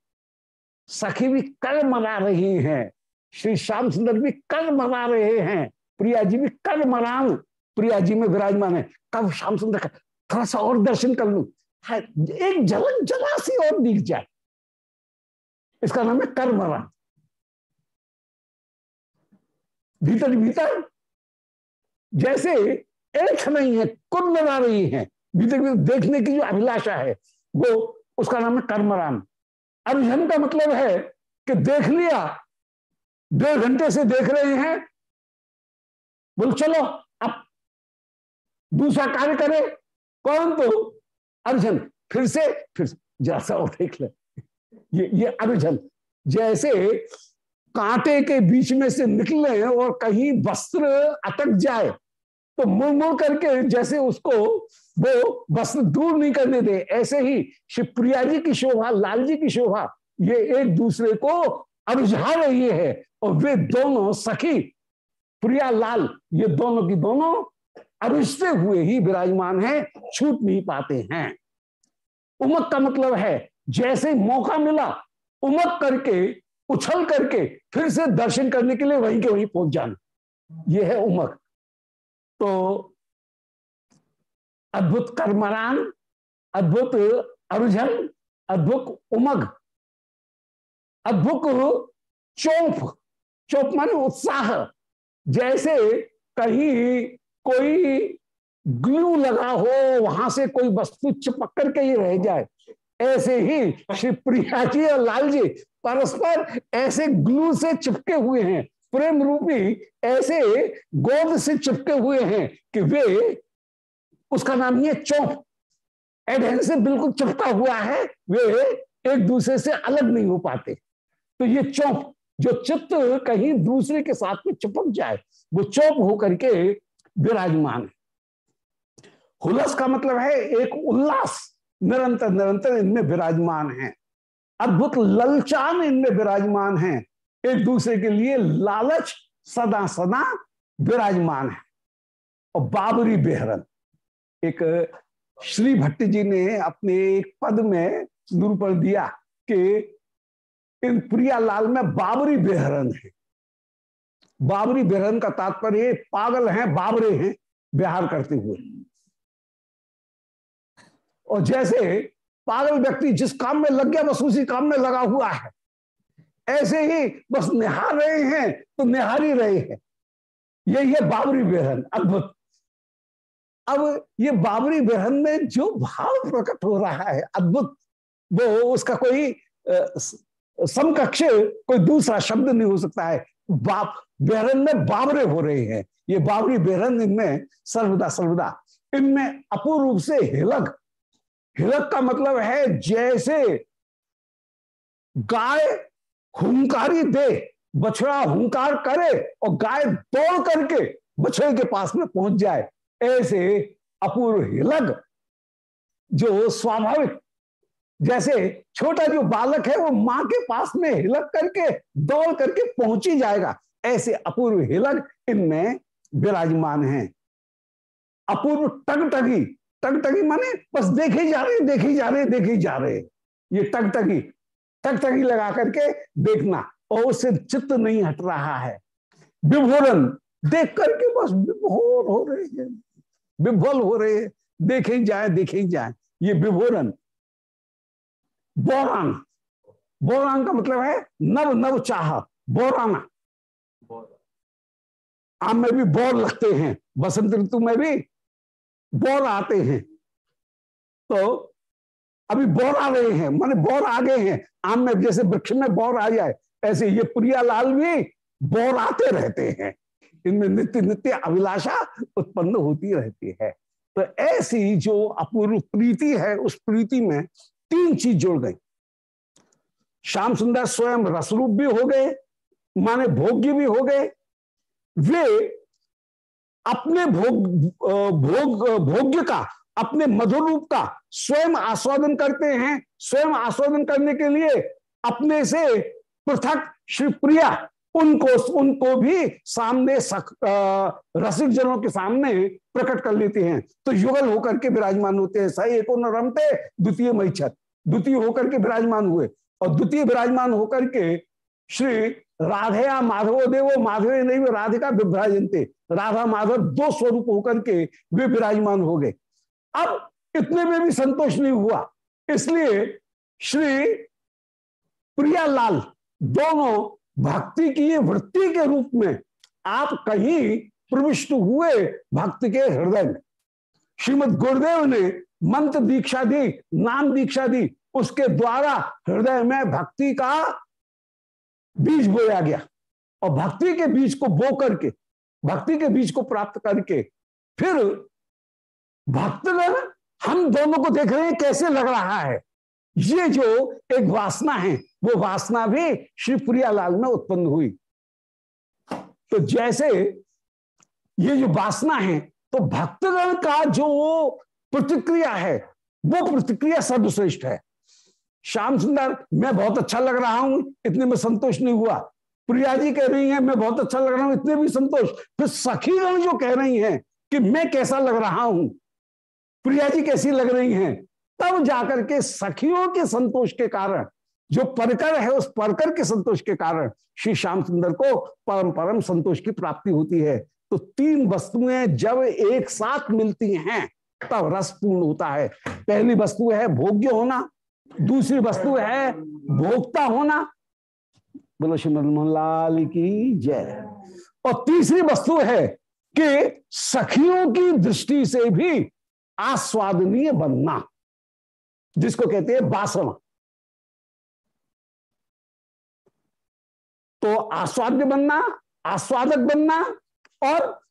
A: सखी भी कल मना रही हैं, श्री श्याम सुंदर भी कल मना रहे हैं, प्रिया जी भी कल मनान प्रिया जी में विराजमान है। कब श्याम सुंदर थोड़ा सा और दर्शन कर लू। एक झलक जला सी और दिख जाए। इसका नाम है कर्मरण भीतर भीतर जैसे एक नहीं है कुल लगा रही है। भीतर भीतर देखने की जो अभिलाषा है, वो उसका नाम है कर्मराम। अर्जन का मतलब है कि देख लिया डेढ़ घंटे से देख रहे हैं। बोल, चलो। दूसरा कार्य करे, कौन तो? अर्जन, फिर से, फिर जैसा और देख ले। ये ये अर्जन, जैसे कांटे के बीच में से निकले और कहीं वस्त्र अटक जाए तो मुड़ मुड़ करके जैसे उसको वो वस्त्र दूर नहीं करने दे, ऐसे ही शिवप्रिया जी की शोभा, लाल जी की शोभा, ये एक दूसरे को अरुझा रही है और वे दोनों सखी, प्रिया, लाल, ये दोनों की दोनों अरुझते हुए ही विराजमान है, छूट नहीं पाते हैं। उमक का मतलब है, जैसे मौका मिला, उमक करके, उछल करके, फिर से दर्शन करने के लिए वहीं के वहीं पहुँच जाना। यह है उमक। तो अद्भुत कर्मरान, अद्भुत अरुझन, अद्भुत उमग, अद्भुत चौप चौप मान उत्साह। जैसे कहीं कोई ग्लू लगा हो, वहाँ से कोई वस्तु चिपक करके ही रह जाए। ऐसे ही श्री प्रिया जी और लाल जी परस्पर ऐसे ग्लू से चिपके हुए हैं। प्रेम रूपी ऐसे गोद से चिपके हुए हैं कि वे, उसका नाम ही है चौप एडहेंसिव बिल्कुल चिपका हुआ है, वे एक दूसरे से अलग नहीं हो पाते। तो ये चौप जो चित्त कहीं दूसरे के साथ में चिपक जाए, वो चौप होकर के विराजमान। है हुलस का मतलब है एक उल्लास। निरंतर निरंतर इनमें विराजमान है। अद्भुत ललचान इनमें विराजमान है। एक दूसरे के लिए लालच सदा सदा विराजमान है। और बाबरी बेहरन। एक, श्री भट्ट जी ने अपने एक पद में निरूपण दिया कि इन प्रियालाल में बाबरी बेहरन है। बाबरी बेहरन का तात्पर्य, पागल हैं, बाबरे हैं बिहार करते हुए। और जैसे पागल व्यक्ति जिस काम में लग गया, बस उसी काम में लगा हुआ है। ऐसे ही बस निहार रहे हैं तो निहार ही रहे हैं। यही है बाबरी बेहन अद्भुत। अब ये बाबरी बेहन में जो भाव प्रकट हो रहा है, अद्भुत। वो उसका कोई समकक्ष, कोई दूसरा शब्द नहीं हो सकता है। बाप बेहरन में बाबरे हो रहे हैं। ये बाबरी बेहरन इनमें सर्वदा सर्वदा। इनमें अपूर्व रूप से हिलक। हिलक का मतलब है जैसे गाय हुंकारी दे, बछड़ा हुंकार करे और गाय दौड़ करके बछड़े के पास में पहुँच जाए। ऐसे अपूर्व हिलक जो स्वाभाविक जैसे छोटा जो बालक है, वो माँ के पास में हिलक करके, दौड़ करके पहुँची जाएगा। ऐसे अपूर्व हिलक इनमें विराजमान है। अपूर्व टगटगी टगटगी माने बस देखे जा रहे, देखे जा रहे, देखे जा रहे। ये टगटगी टगटगी लगा करके देखना, और उससे चित्त नहीं हट रहा है। विभोरन, देख करके बस विभोर हो रहे हैं। विभोल हो रहे हैं। देखे जाए देखे जाए। ये विभोरन बोरान बोरान का मतलब है नव नव चाह। बोराना आम में भी बोर लगते हैं। बसंत ऋतु में भी बोर आते हैं। तो अभी बोर आ रहे हैं, माने बोर आ गए हैं। आम में जैसे वृक्ष में बोर आ जाए, ऐसे ये प्रियालाल भी बोर आते रहते हैं। इनमें नित्य नित्य अभिलाषा उत्पन्न होती रहती है। तो ऐसी जो अपूर्व प्रीति है, उस प्रीति में तीन चीज़ जुड़ गई। श्याम सुंदर स्वयं रसरूप भी हो गए माने भोग्य भी हो गए। वे अपने भोग भोग भोग्य का अपने मधुर रूप का स्वयं आस्वादन करते हैं। स्वयं आस्वादन करने के लिए अपने से पृथक श्री प्रिया उनको उनको भी सामने सक, रसिक जनों के सामने प्रकट कर लेते हैं। तो युगल होकर के विराजमान होते हैं। सही एक रमते द्वितीय महिछत द्वितीय होकर के विराजमान हुए। और द्वितीय विराजमान होकर के श्री राधया माधवो देवो, माधवे नहीं राधिका विभ्राजनते राधा माधव दो स्वरूप होकर के वे विराजमान हो गए। अब इतने में भी संतोष नहीं हुआ। इसलिए श्री प्रियालाल दोनों भक्ति की वृत्ति के रूप में आप कहीं प्रविष्ट हुए भक्ति के हृदय में। श्रीमद गुरुदेव ने मंत्र दीक्षा दी, नाम दीक्षा दी, उसके द्वारा हृदय में भक्ति का बीज बोया गया। और भक्ति के बीज को बो करके, भक्ति के बीज को प्राप्त करके फिर भक्तगण, हम दोनों को देख रहे हैं कैसे लग रहा है। ये जो एक वासना है, वो वासना भी श्री प्रियालाल में उत्पन्न हुई। तो जैसे ये जो वासना है तो भक्तगण का जो प्रतिक्रिया है। वो प्रतिक्रिया सर्वश्रेष्ठ है। श्याम सुंदर, मैं बहुत अच्छा लग रहा हूँ, इतने में संतोष नहीं हुआ। प्रिया जी कह रही हैं, मैं बहुत अच्छा लग रहा हूँ, इतने भी संतोष। फिर सखीगण जो कह रही हैं कि मैं कैसा लग रहा हूँ, प्रिया जी कैसी लग रही हैं? तब जाकर के सखियों के संतोष के कारण, जो परकर है, उस परकर के संतोष के कारण, श्री श्याम सुंदर को परम परम संतोष की प्राप्ति होती है। तो तीन वस्तुएँ जब एक साथ मिलती हैं तब रस पूर्ण होता है। पहली वस्तु है भोग्य होना, दूसरी वस्तु है भोक्ता होना। बोलो श्रीमद मोहनलाल की जय। और तीसरी वस्तु है कि सखियों की दृष्टि से भी आस्वादनीय बनना, जिसको कहते हैं बासना तो आस्वाद्य बनना, आस्वादक बनना और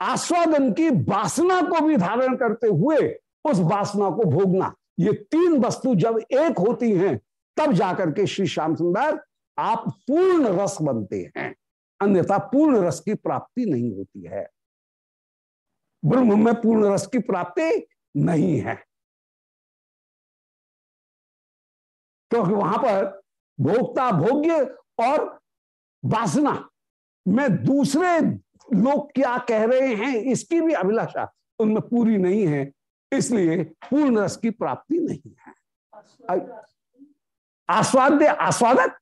A: आस्वादन की वासना को भी धारण करते हुए उस वासना को भोगना। ये तीन वस्तु जब एक होती हैं, तब जाकर के श्री श्याम सुंदर आप पूर्ण रस बनते हैं। अन्यथा पूर्ण रस की प्राप्ति नहीं होती है। ब्रह्म में पूर्ण रस की प्राप्ति नहीं है। क्योंकि तो वहाँ पर भोक्ता भोग्य और वासना में दूसरे लोग क्या कह रहे हैं, इसकी भी अभिलाषा उनमें पूरी नहीं है, इसलिए पूर्ण रस की प्राप्ति नहीं है। आस्वाद्य, आस्वादक?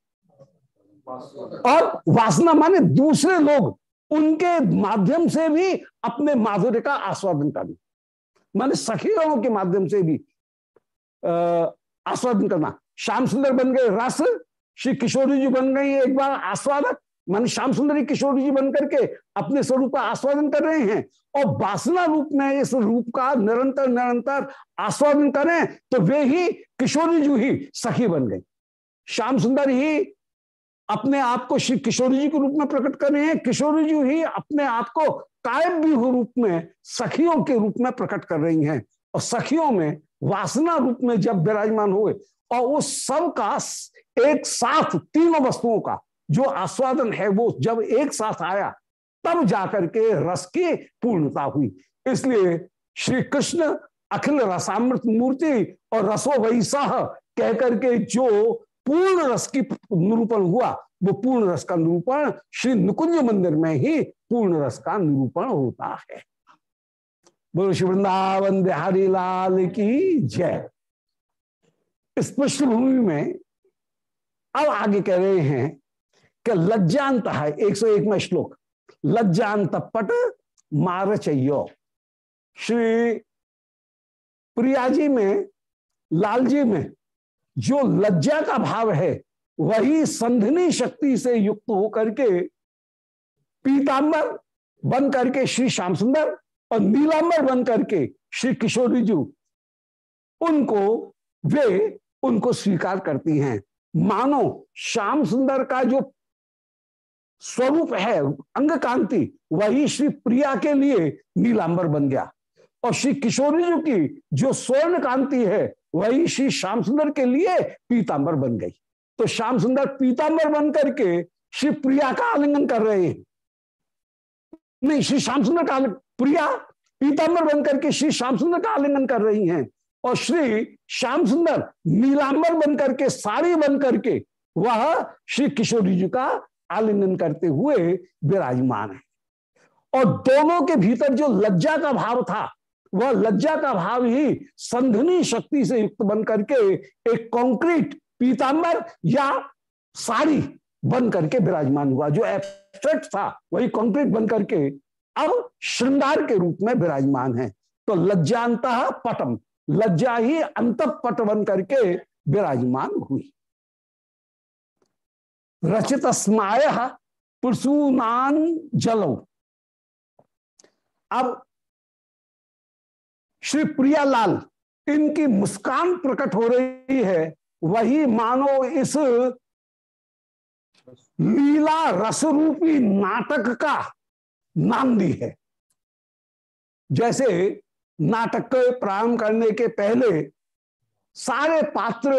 A: और वासना माने दूसरे लोग, उनके माध्यम से भी अपने माधुर्य का आस्वादन करना। माने सखियों के माध्यम से भी आस्वादन करना। श्याम सुंदर बन गए रस, श्री किशोरी जी बन गई एक बार आस्वादक। मान श्याम सुंदरी किशोर जी बन करके अपने स्वरूप का आस्वादन कर रहे हैं और वासना रूप में इस रूप का निरंतर निरंतर आस्वादन करें तो वे ही किशोरी जी ही सखी बन गई। श्याम सुंदर ही अपने आप को श्री किशोरी जी के रूप में प्रकट कर रहे हैं, किशोरी जी ही अपने आप को कायब भी रूप में सखियों के रूप में प्रकट कर रही हैं और सखियों में वासना रूप में जब विराजमान हुए और उस सब का एक साथ तीनों वस्तुओं का जो आस्वादन है वो जब एक साथ आया, तब जाकर के रस की पूर्णता हुई। इसलिए श्री कृष्ण अखिल रसामृत मूर्ति और रसो वैसा कह करके जो पूर्ण रस की निरूपण हुआ, वो पूर्ण रस का निरूपण श्री नुकुंज मंदिर में ही पूर्ण रस का निरूपण होता है। बोलो श्री वृंदावन बिहारी लाल की जय। इस पृष्ठभूमि में अब आगे कह रहे हैं कि लज्जांत है, एक सौ एक में श्लोक। लज्जांत पट मार चयो। श्री प्रिया जी में, लाल जी में जो लज्जा का भाव है, वही संधनी शक्ति से युक्त होकर के पीतांबर बन करके श्री श्याम सुंदर और नीलांबर बन करके श्री किशोरी जी, उनको, वे उनको स्वीकार करती हैं। मानो श्याम सुंदर का जो स्वरूप है अंग कांति वही श्री प्रिया के लिए नीलांबर बन गया। और श्री किशोरी जी की जो स्वर्ण कांति है, वही श्री श्याम सुंदर के लिए पीतांबर बन गई। तो श्याम सुंदर पीतांबर बन करके श्री प्रिया का आलिंगन कर रहे हैं। नहीं, श्री श्याम सुंदर का प्रिया पीतांबर बन करके श्री श्याम सुंदर का आलिंगन कर रही हैं। और श्री श्याम सुंदर नीलांबर बन करके साड़ी बन करके वह श्री किशोरी जी का आलिंगन करते हुए विराजमान है। और दोनों के भीतर जो लज्जा का भाव था, वह लज्जा का भाव ही संधनी शक्ति से युक्त बन करके एक कंक्रीट पीतांबर या साड़ी बन करके विराजमान हुआ। जो एब्स्ट्रैक्ट था, वही कंक्रीट बन करके अब श्रृंगार के रूप में विराजमान है। तो लज्जांत पटम, लज्जा ही अंत पट बन करके विराजमान हुई। रचित स्माय पुरसूनान जलो। अब श्री प्रियालाल, इनकी मुस्कान प्रकट हो रही है, वही मानो इस लीला रसरूपी नाटक का नांदी है। जैसे नाटक के प्रारंभ करने के पहले सारे पात्र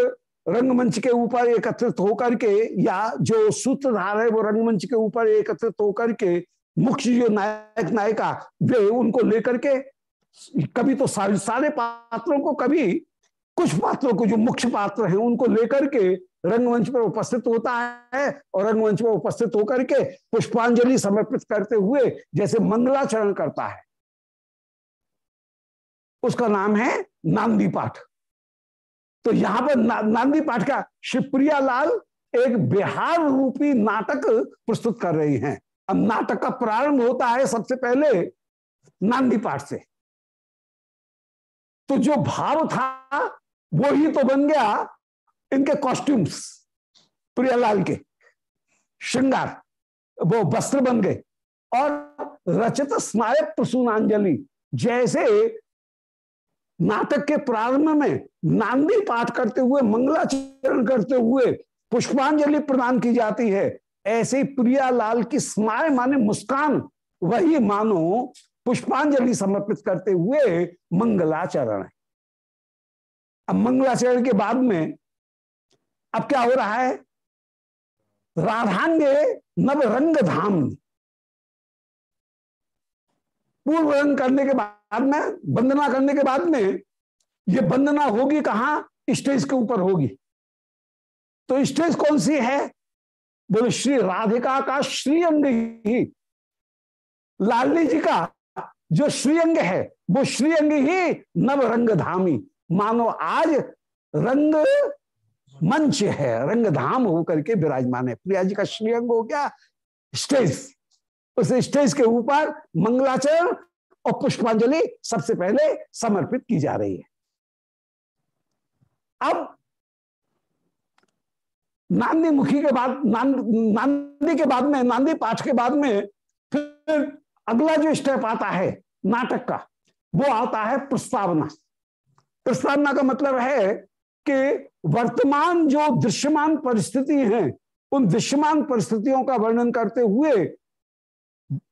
A: रंगमंच के ऊपर एकत्रित होकर के या जो सूत्रधार है वो रंगमंच के ऊपर एकत्रित होकर के मुख्य जो नायक नायिका, वे उनको लेकर के कभी तो सारे सारे पात्रों को, कभी कुछ पात्रों को, जो मुख्य पात्र हैं, उनको लेकर के रंगमंच पर उपस्थित होता है और रंगमंच पर उपस्थित होकर के पुष्पांजलि समर्पित करते हुए जैसे मंगलाचरण करता है। उसका नाम है नांदी पाठ। तो यहाँ पर ना, नांदी पाठ का शिवप्रिया लाल एक बिहार रूपी नाटक प्रस्तुत कर रही हैं। अब नाटक का प्रारंभ होता है सबसे पहले नांदी पाठ से। तो जो भाव था वो ही तो बन गया इनके कॉस्ट्यूम्स प्रियालाल के। श्रृंगार वो वस्त्र बन गए। और रचित स्मारक प्रसूनांजलि जैसे नाटक के प्रारंभ में नांदी पाठ करते हुए, मंगलाचरण करते हुए पुष्पांजलि प्रदान की जाती है। ऐसे प्रियालाल की स्माय माने मुस्कान, वही मानो पुष्पांजलि समर्पित करते हुए मंगलाचरण है। अब मंगलाचरण के बाद में अब क्या हो रहा है? राधांगे नव रंग धाम पूर्व रंग करने के बाद में, वंदना करने के बाद में, ये वंदना होगी कहा? स्टेज के ऊपर होगी। तो स्टेज कौन सी है? बोले, श्री राधिका का श्रीअंग ही। लाली जी का जो श्रीअंग है, वो श्रीअंग ही नव रंग धामी मानो आज रंग मंच है रंग धाम होकर के विराजमान है। प्रिया जी का श्रीअंग हो गया स्टेज। उस स्टेज के ऊपर मंगलाचरण और पुष्पांजलि सबसे पहले समर्पित की जा रही है। अब नांदी मुखी के बाद नांदी के बाद में, नांदी पाठ के बाद में फिर अगला जो स्टेप आता है, नाटक का, वो आता है प्रस्तावना। प्रस्तावना का मतलब है कि वर्तमान जो दृश्यमान परिस्थिति है, उन दृश्यमान परिस्थितियों का वर्णन करते हुए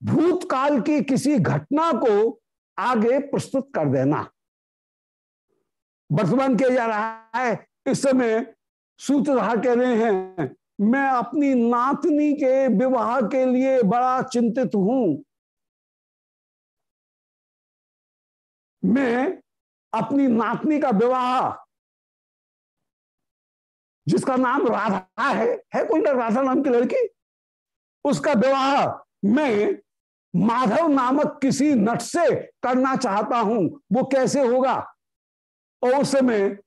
A: भूतकाल की किसी घटना को आगे प्रस्तुत कर देना। वर्तमान किया जा रहा है, इस समय सूत्रधार कह रहे हैं, मैं अपनी नातनी के विवाह के लिए बड़ा चिंतित हूँ। मैं अपनी नातनी का विवाह, जिसका नाम राधा है है कोई ना, राधा नाम की लड़की, उसका विवाह मैं माधव नामक किसी नट से करना चाहता हूँ, वो कैसे होगा? और उस समय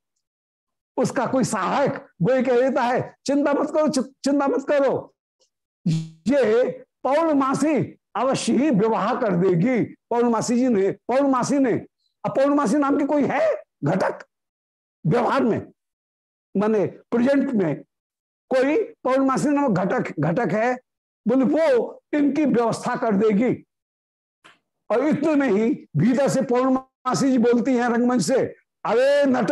A: उसका कोई सहायक वो कह देता है, चिंता मत करो चिंता मत करो। ये पौर्णमासी अवश्य ही विवाह कर देगी। पौर्णमासी जी ने पौर्णमासी ने, अब पौर्णमासी नाम की कोई है घटक व्यवहार में? माने प्रेजेंट में कोई पौर्णमासी नामक घटक घटक है? बोले, वो इनकी व्यवस्था कर देगी। और इतने नहीं भीतर से पौर्णमासी जी बोलती हैं रंगमंच से, अरे नट,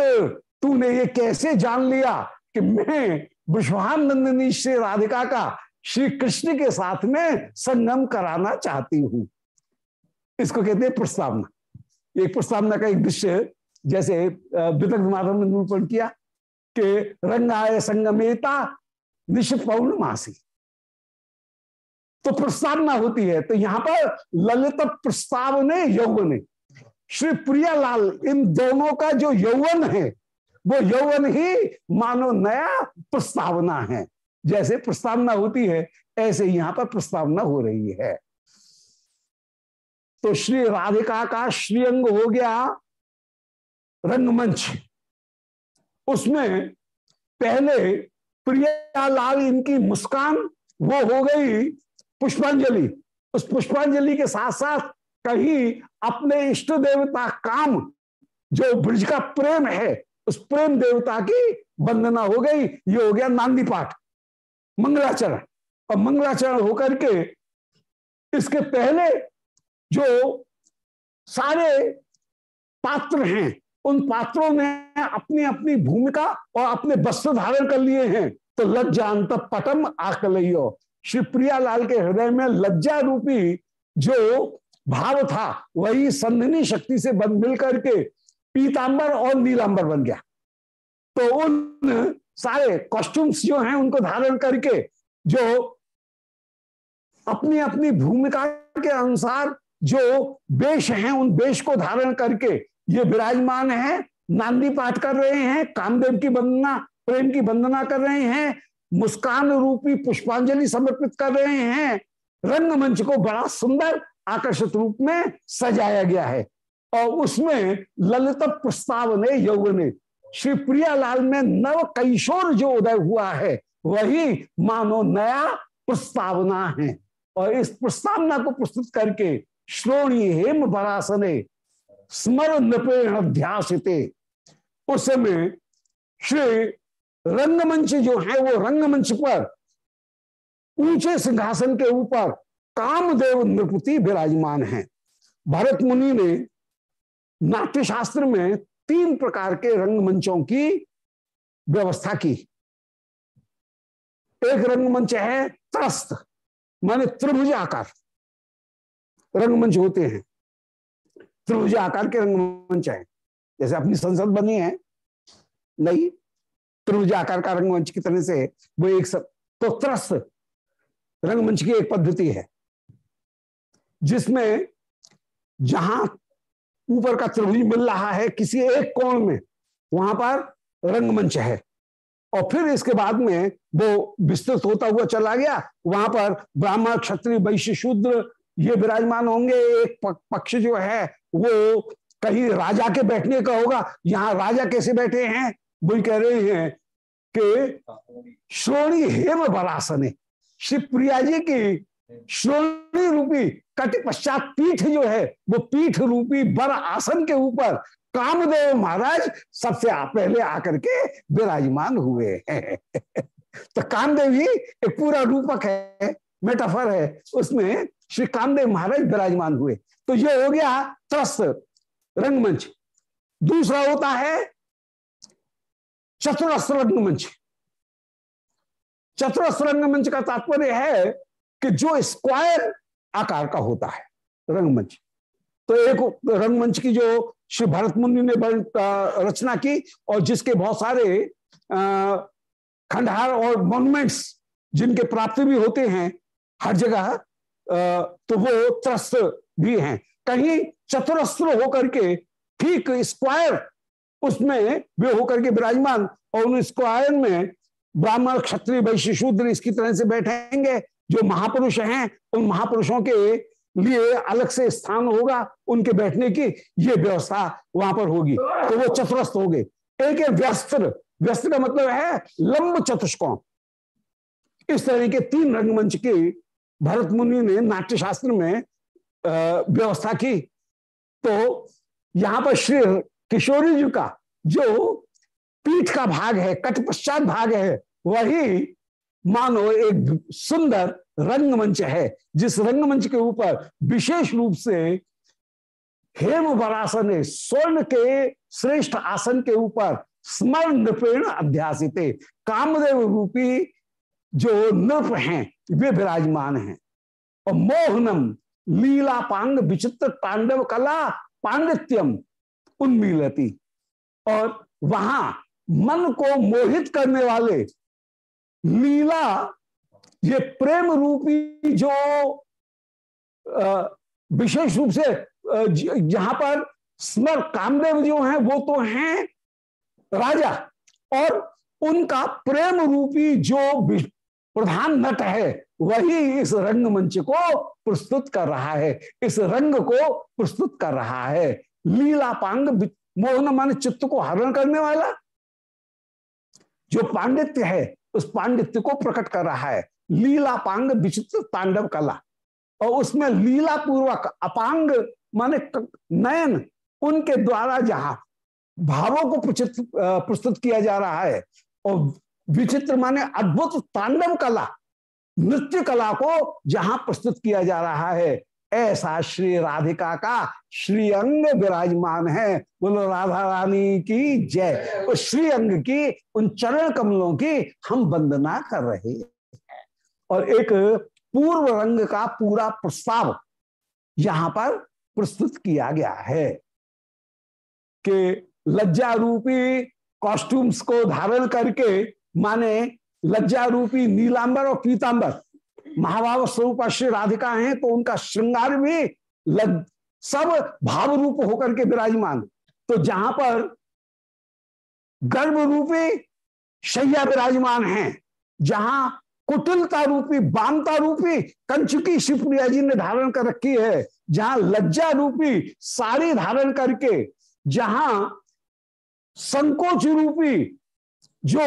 A: तूने ये कैसे जान लिया कि मैं विश्वानंदिनी श्री राधिका का श्री कृष्ण के साथ में संगम कराना चाहती हूँ? इसको कहते हैं प्रस्तावना। एक प्रस्तावना का एक दृश्य जैसे विदग्ध माधव ने निरूपण किया कि रंगाय संगमेता निश पौर्णमासी तो प्रस्तावना होती है। तो यहाँ पर ललित प्रस्ताव ने, यौवन श्री प्रियालाल, इन दोनों का जो यौवन है, वो यौवन ही मानो नया प्रस्तावना है। जैसे प्रस्तावना होती है, ऐसे यहाँ पर प्रस्तावना हो रही है। तो श्री राधिका का श्रीअंग हो गया रंगमंच। उसमें पहले प्रियालाल इनकी मुस्कान, वो हो गई पुष्पांजलि। उस पुष्पांजलि के साथ साथ कहीं अपने इष्ट देवता काम, जो ब्रज का प्रेम है, उस प्रेम देवता की वंदना हो गई। ये हो गया नांदी पाठ, मंगलाचरण। और मंगलाचरण होकर के इसके पहले जो सारे पात्र हैं, उन पात्रों ने अपनी अपनी भूमिका और अपने वस्त्र धारण कर लिए हैं। तो लज्जांत पटम आकलियो। श्री प्रियालाल के हृदय में लज्जा रूपी जो भाव था, वही संधनी शक्ति से बन मिल करके पीतांबर और नीलांबर बन गया। तो उन सारे कॉस्ट्यूम्स जो हैं, उनको धारण करके जो अपनी अपनी भूमिका के अनुसार जो वेश हैं, उन वेश को धारण करके ये विराजमान है, नांदी पाठ कर रहे हैं, कामदेव की वंदना, प्रेम की वंदना कर रहे हैं मुस्कान रूपी पुष्पांजलि समर्पित कर रहे हैं। रंगमंच को बड़ा सुंदर आकर्षित रूप में सजाया गया है। और उसमें ललित प्रस्ताव ने, यौवन श्री प्रियालाल में नव कैशोर जो उदय हुआ है, वही मानो नया प्रस्तावना है। और इस प्रस्तावना को प्रस्तुत करके श्रोणी हेम बरासने स्मर नृपेण उस समय श्री रंगमंच जो है वो रंगमंच पर। ऊँचे सिंहासन के ऊपर कामदेव नृपति विराजमान है। भरत मुनि ने नाट्य शास्त्र में तीन प्रकार के रंगमंचों की व्यवस्था की। एक रंगमंच है त्रस्त, माने त्रिभुज आकार। रंगमंच होते हैं। त्रिभुज आकार के रंगमंच है। जैसे अपनी संसद बनी है, नहीं त्रिभुज आकार का रंगमंच की तरह से वो एक सब तो त्रस्त रंगमंच की एक पद्धति है, जिसमें जहाँ ऊपर का त्रिभुज मिल रहा है किसी एक कोण में, वहाँ पर रंगमंच है। और फिर इसके बाद में वो विस्तृत होता हुआ चला गया, वहाँ पर ब्राह्मण, क्षत्रिय, वैश्य, शूद्र ये विराजमान होंगे। एक पक्ष जो है, वो कहीं राजा के बैठने का होगा। यहाँ राजा कैसे बैठे हैं? वही कह रहे हैं कि श्रोणी हेम बरासन श्री प्रिया जी की श्रोणी रूपी कट पश्चात पीठ जो है वो पीठ रूपी बर आसन के ऊपर कामदेव महाराज सबसे पहले आकर के विराजमान हुए हैं। तो कामदेव ही एक पूरा रूपक है मेटाफर है उसमें श्री कामदेव महाराज विराजमान हुए। तो ये हो गया त्रस्त रंगमंच। दूसरा होता है चतुरस्त्र रंगमंच चतुरस्त्र रंगमंच का तात्पर्य है कि जो स्क्वायर आकार का होता है रंगमंच तो एक रंगमंच की जो श्री भरत मुनि ने रचना की और जिसके बहुत सारे खंडहार और मॉन्यूमेंट्स जिनके प्राप्ति भी होते हैं हर जगह तो वो त्रस्त भी हैं। कहीं चतुरस्त्र होकर के ठीक स्क्वायर उसमें वे होकर के विराजमान और उन स्क्वायर में ब्राह्मण, क्षत्रिय, वैश्य, शूद्र इसकी तरह से बैठेंगे, जो महापुरुष हैं, उन महापुरुषों के लिए अलग से स्थान होगा उनके बैठने की, ये व्यवस्था वहाँ पर होगी। तो वो चतुरस्थ हो गए। एक है व्यस्त्र। व्यस्त्र का मतलब है लंब चतुष्कोण। इस तरह के तीन रंगमंच की भरत मुनि ने नाट्य शास्त्र में व्यवस्था की। तो यहाँ पर श्री किशोरी जी का जो पीठ का भाग है कट पश्चात भाग है, वही मानो एक सुंदर रंगमंच है, जिस रंगमंच के ऊपर विशेष रूप से हेम वरासन स्वर्ण के श्रेष्ठ आसन के ऊपर स्मरण नृपेण अध्यासित कामदेव रूपी जो नृप हैं, वे विराजमान हैं। और मोहनम लीला पांग विचित्र तांडव कला, पांडित्यम उन्मीलती और वहाँ मन को मोहित करने वाले लीला, ये प्रेम रूपी जो विशेष रूप से यहाँ पर स्मर कामदेव जो हैं, वो तो हैं राजा। और उनका प्रेम रूपी जो प्रधान नट है, वही इस रंगमंच को प्रस्तुत कर रहा है। इस रंग को प्रस्तुत कर रहा है। लीला पांग मोहन मन चित्त को हरण करने वाला। जो पांडित्य है, उस पांडित्य को प्रकट कर रहा है। लीला पांग विचित्र तांडव कला। और उसमें लीला पूर्वक अपांग माने नयन, उनके द्वारा जहाँ भावों को प्रस्तुत किया जा रहा है। और विचित्र माने अद्भुत तांडव कला, नृत्य कला को जहाँ प्रस्तुत किया जा रहा है। ऐसा श्री राधिका का श्री अंग विराजमान है। बोलो, राधा रानी की जय। तो श्री अंग की, उन चरण कमलों की हम वंदना कर रहे हैं। और एक पूर्व रंग का पूरा प्रस्ताव यहाँ पर प्रस्तुत किया गया है कि लज्जा रूपी कॉस्ट्यूम्स को धारण करके, माने लज्जा रूपी नीलांबर और पीतांबर महाभाव स्वरूप श्री राधिका हैं तो उनका श्रृंगार भी लज, सब भाव रूप होकर के विराजमान। तो जहाँ पर गर्भ रूपी शैया विराजमान है जहाँ कुटिलता रूपी बामता रूपी कंचुकी शिवप्रिया जी ने धारण कर रखी है जहाँ लज्जा रूपी साड़ी धारण करके जहाँ संकोच रूपी जो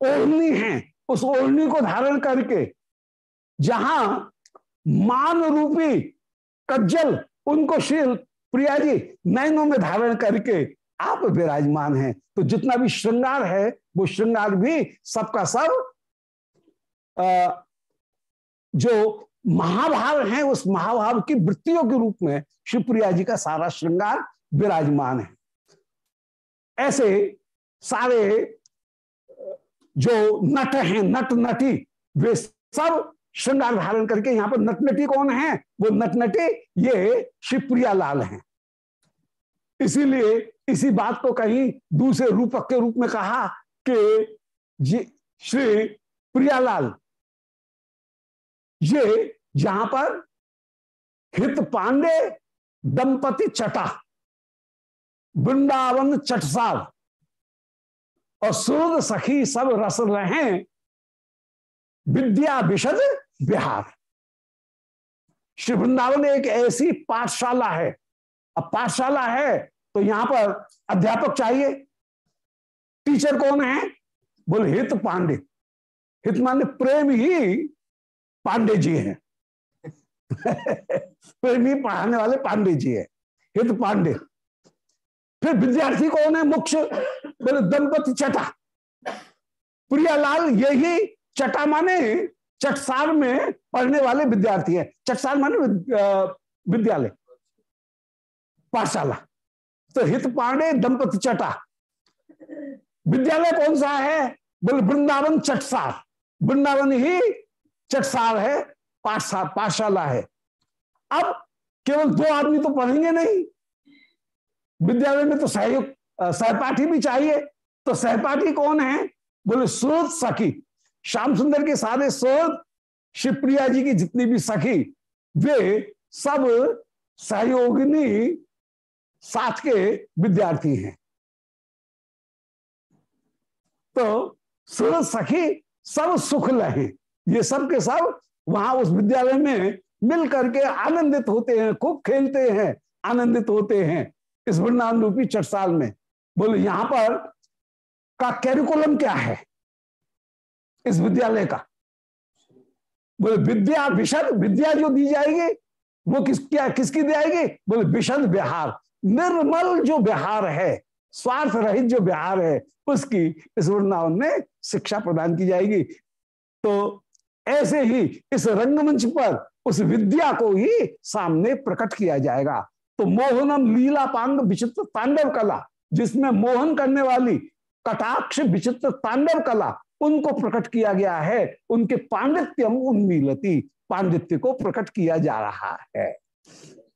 A: ओढ़नी है उस ओढ़नी को धारण करके जहाँ मान रूपी कज्जल, उनको श्री प्रिया जी नैनों में धारण करके आप विराजमान हैं। तो जितना भी श्रृंगार है, वो श्रृंगार भी सबका सब जो महाभाव है, उस महाभाव की वृत्तियों के रूप में शिवप्रिया जी का सारा श्रृंगार विराजमान है। ऐसे सारे जो नट हैं नट नटी वे सब श्रृंगार धारण करके यहाँ पर नटनटी कौन है? वो नटनटी ये शिवप्रिया लाल हैं। इसीलिए इसी बात को कहीं दूसरे रूपक के रूप में कहा कि श्री प्रियालाल, ये जहाँ पर हित पांडे दंपति चटा, वृंदावन चटसाल और सूर्य सखी सब रस रहे विद्या विशद बिहार। श्री वृंदावन एक ऐसी पाठशाला है। अब पाठशाला है तो यहाँ पर अध्यापक चाहिए। टीचर कौन है? बोले, हित पांडे। हित माने प्रेम ही पांडे जी हैं। प्रेम ही पढ़ाने वाले पांडे जी है। हित पांडे। फिर विद्यार्थी कौन है? मुख्य, बोले, दंपति चटा। प्रियालाल, यही चटा माने चटसार में पढ़ने वाले विद्यार्थी है। चटसार माने विद्यालय। पाठशाला। तो हित पांडे दंपति चटा। विद्यालय कौन सा है? बोले वृंदावन चटसार। वृंदावन ही चटसार है पाठशाला है। अब केवल दो आदमी तो पढ़ेंगे नहीं। विद्यालय में तो सहयोग सहपाठी भी चाहिए। तो सहपाठी कौन है? बोले स्रोत सखी। श्याम सुंदर के सारे स्रोत शिवप्रिया जी की जितनी भी सखी, वे सब सहयोगिनी साथ के विद्यार्थी हैं। तो स्रोत सखी सब सुख लहे ये सब के सब वहाँ उस विद्यालय में मिल करके आनंदित होते हैं, खूब खेलते हैं, आनंदित होते हैं इस वृंदावन रूपी चटसाल में। बोले, यहाँ पर का कैरिकुलम क्या है? इस विद्यालय का। बोले, विद्या विशद विद्या जो दी जाएगी, वो किस, क्या, किसकी दी जाएगी? बोले विशद बिहार निर्मल जो बिहार है, स्वार्थ रहित जो बिहार है, उसकी इस वृंदावन में शिक्षा प्रदान की जाएगी। तो ऐसे ही इस रंगमंच पर उस विद्या को ही सामने प्रकट किया जाएगा। तो मोहनम लीला पांग विचित्र तांडव कला, जिसमें मोहन करने वाली कटाक्ष विचित्र तांडव कला उनको प्रकट किया गया है। उनके पांडित्यम उन्मीलती, पांडित्य को प्रकट किया जा रहा है।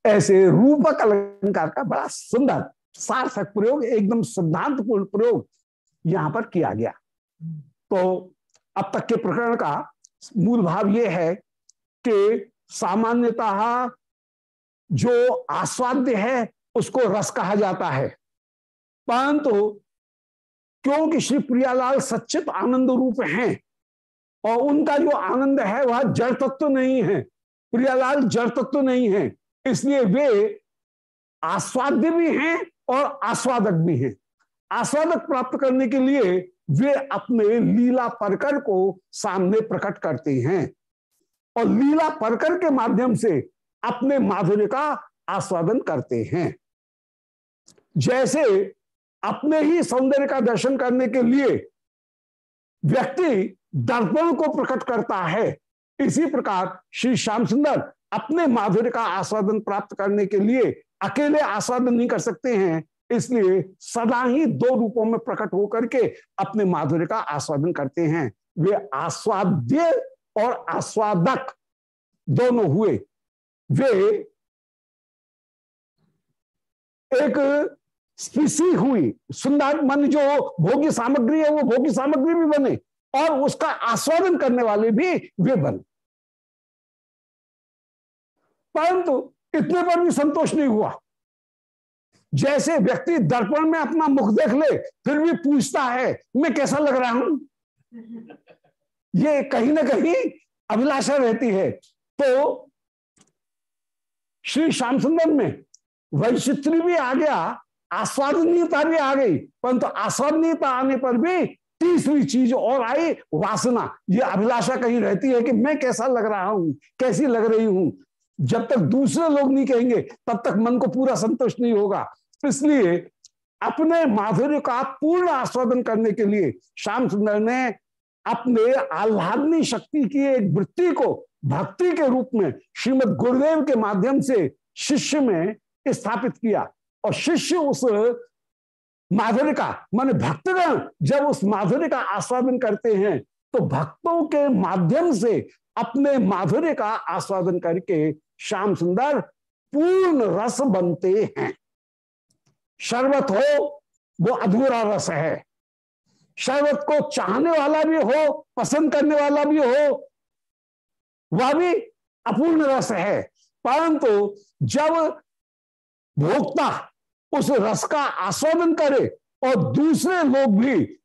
A: ऐसे रूपक अलंकार का बड़ा सुंदर, सार्थक प्रयोग, एकदम सिद्धांतपूर्ण प्रयोग यहाँ पर किया गया। तो अब तक के प्रकरण का मूल भाव ये है कि सामान्यतः जो आस्वाद्य है, उसको रस कहा जाता है। परंतु क्योंकि श्री प्रियालाल सच्चित आनंद रूप हैं और उनका जो आनंद है वह जड़ तत्व तो नहीं है। प्रियालाल जड़ तत्व तो नहीं है, इसलिए वे आस्वाद्य भी हैं और आस्वादक भी हैं। आस्वादक प्राप्त करने के लिए वे अपने लीला परकर को सामने प्रकट करते हैं और लीला परकर के माध्यम से अपने माधुर्य का आस्वादन करते हैं। जैसे अपने ही सौंदर्य का दर्शन करने के लिए व्यक्ति दर्पण को प्रकट करता है। इसी प्रकार श्री श्याम सुंदर अपने माधुर्य का आस्वादन प्राप्त करने के लिए अकेले आस्वादन नहीं कर सकते हैं, इसलिए सदा ही दो रूपों में प्रकट होकर के अपने माधुर्य का आस्वादन करते हैं। वे आस्वाद्य और आस्वादक दोनों हुए। वे एक स्पीसी हुई। सुंदर मन जो भोगी सामग्री है, वो भोगी सामग्री भी बने और उसका आस्वादन करने वाले भी वे बने। परंतु इतने पर भी संतोष नहीं हुआ। जैसे व्यक्ति दर्पण में अपना मुख देख ले, फिर भी पूछता है, मैं कैसा लग रहा हूँ? ये कहीं ना कहीं अभिलाषा रहती है। तो श्री श्याम सुंदर में वैचित्री भी आ गया। आस्वादनीयता भी आ गई, परंतु तो आस्वादनीयता आने पर भी तीसरी चीज़ और आई, वासना। ये अभिलाषा कहीं रहती है कि मैं कैसा लग रहा हूँ, कैसी लग रही हूँ। जब तक दूसरे लोग नहीं कहेंगे, तब तक मन को पूरा संतोष नहीं होगा। इसलिए अपने माधुर्य का पूर्ण आस्वादन करने के लिए श्याम सुंदर ने अपने आह्लादनी शक्ति की एक वृत्ति को भक्ति के रूप में श्रीमद गुरुदेव के माध्यम से शिष्य में स्थापित किया। और शिष्य उस माधुर्य का, मान भक्तगण जब उस माधुर्य का आस्वादन करते हैं तो भक्तों के माध्यम से अपने माधुर्य का आस्वादन करके श्याम सुंदर पूर्ण रस बनते हैं। शरबत हो, वो अधूरा रस है। शरबत को चाहने वाला भी हो, पसंद करने वाला भी हो, वह भी अपूर्ण रस है। परंतु जब भोक्ता उस रस का आस्वादन करे और दूसरे लोग भी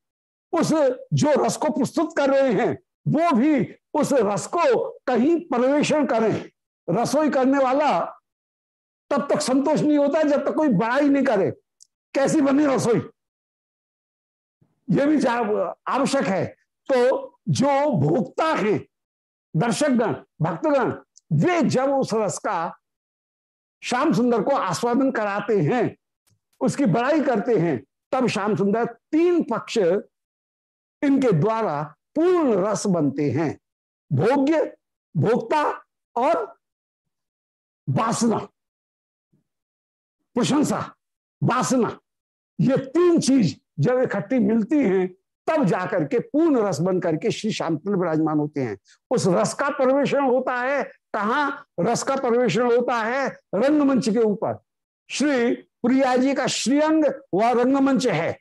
A: उस जो रस को प्रस्तुत कर रहे हैं, वो भी उस रस को कहीं प्रवेशन करें। रसोई करने वाला तब तक संतोष नहीं होता जब तक कोई बड़ाई नहीं करे। कैसी बनी रसोई? ये भी आवश्यक है। तो जो भोक्ता है, दर्शकगण, भक्तगण, वे जब उस रस का श्याम सुंदर को आस्वादन कराते हैं, उसकी बड़ाई करते हैं, तब श्याम सुंदर तीन पक्ष इनके द्वारा पूर्ण रस बनते हैं, भोग्य, भोक्ता और वासना, प्रशंसा, वासना, ये तीन चीज़ जब इकट्ठी मिलती हैं तब जाकर के पूर्ण रस बन करके श्री श्यामचंद्र विराजमान होते हैं। उस रस का प्रवेशन होता है, कहा? रस का प्रवेशन होता है रंगमंच के ऊपर। श्री प्रिया जी का श्रीअंग वह रंगमंच है।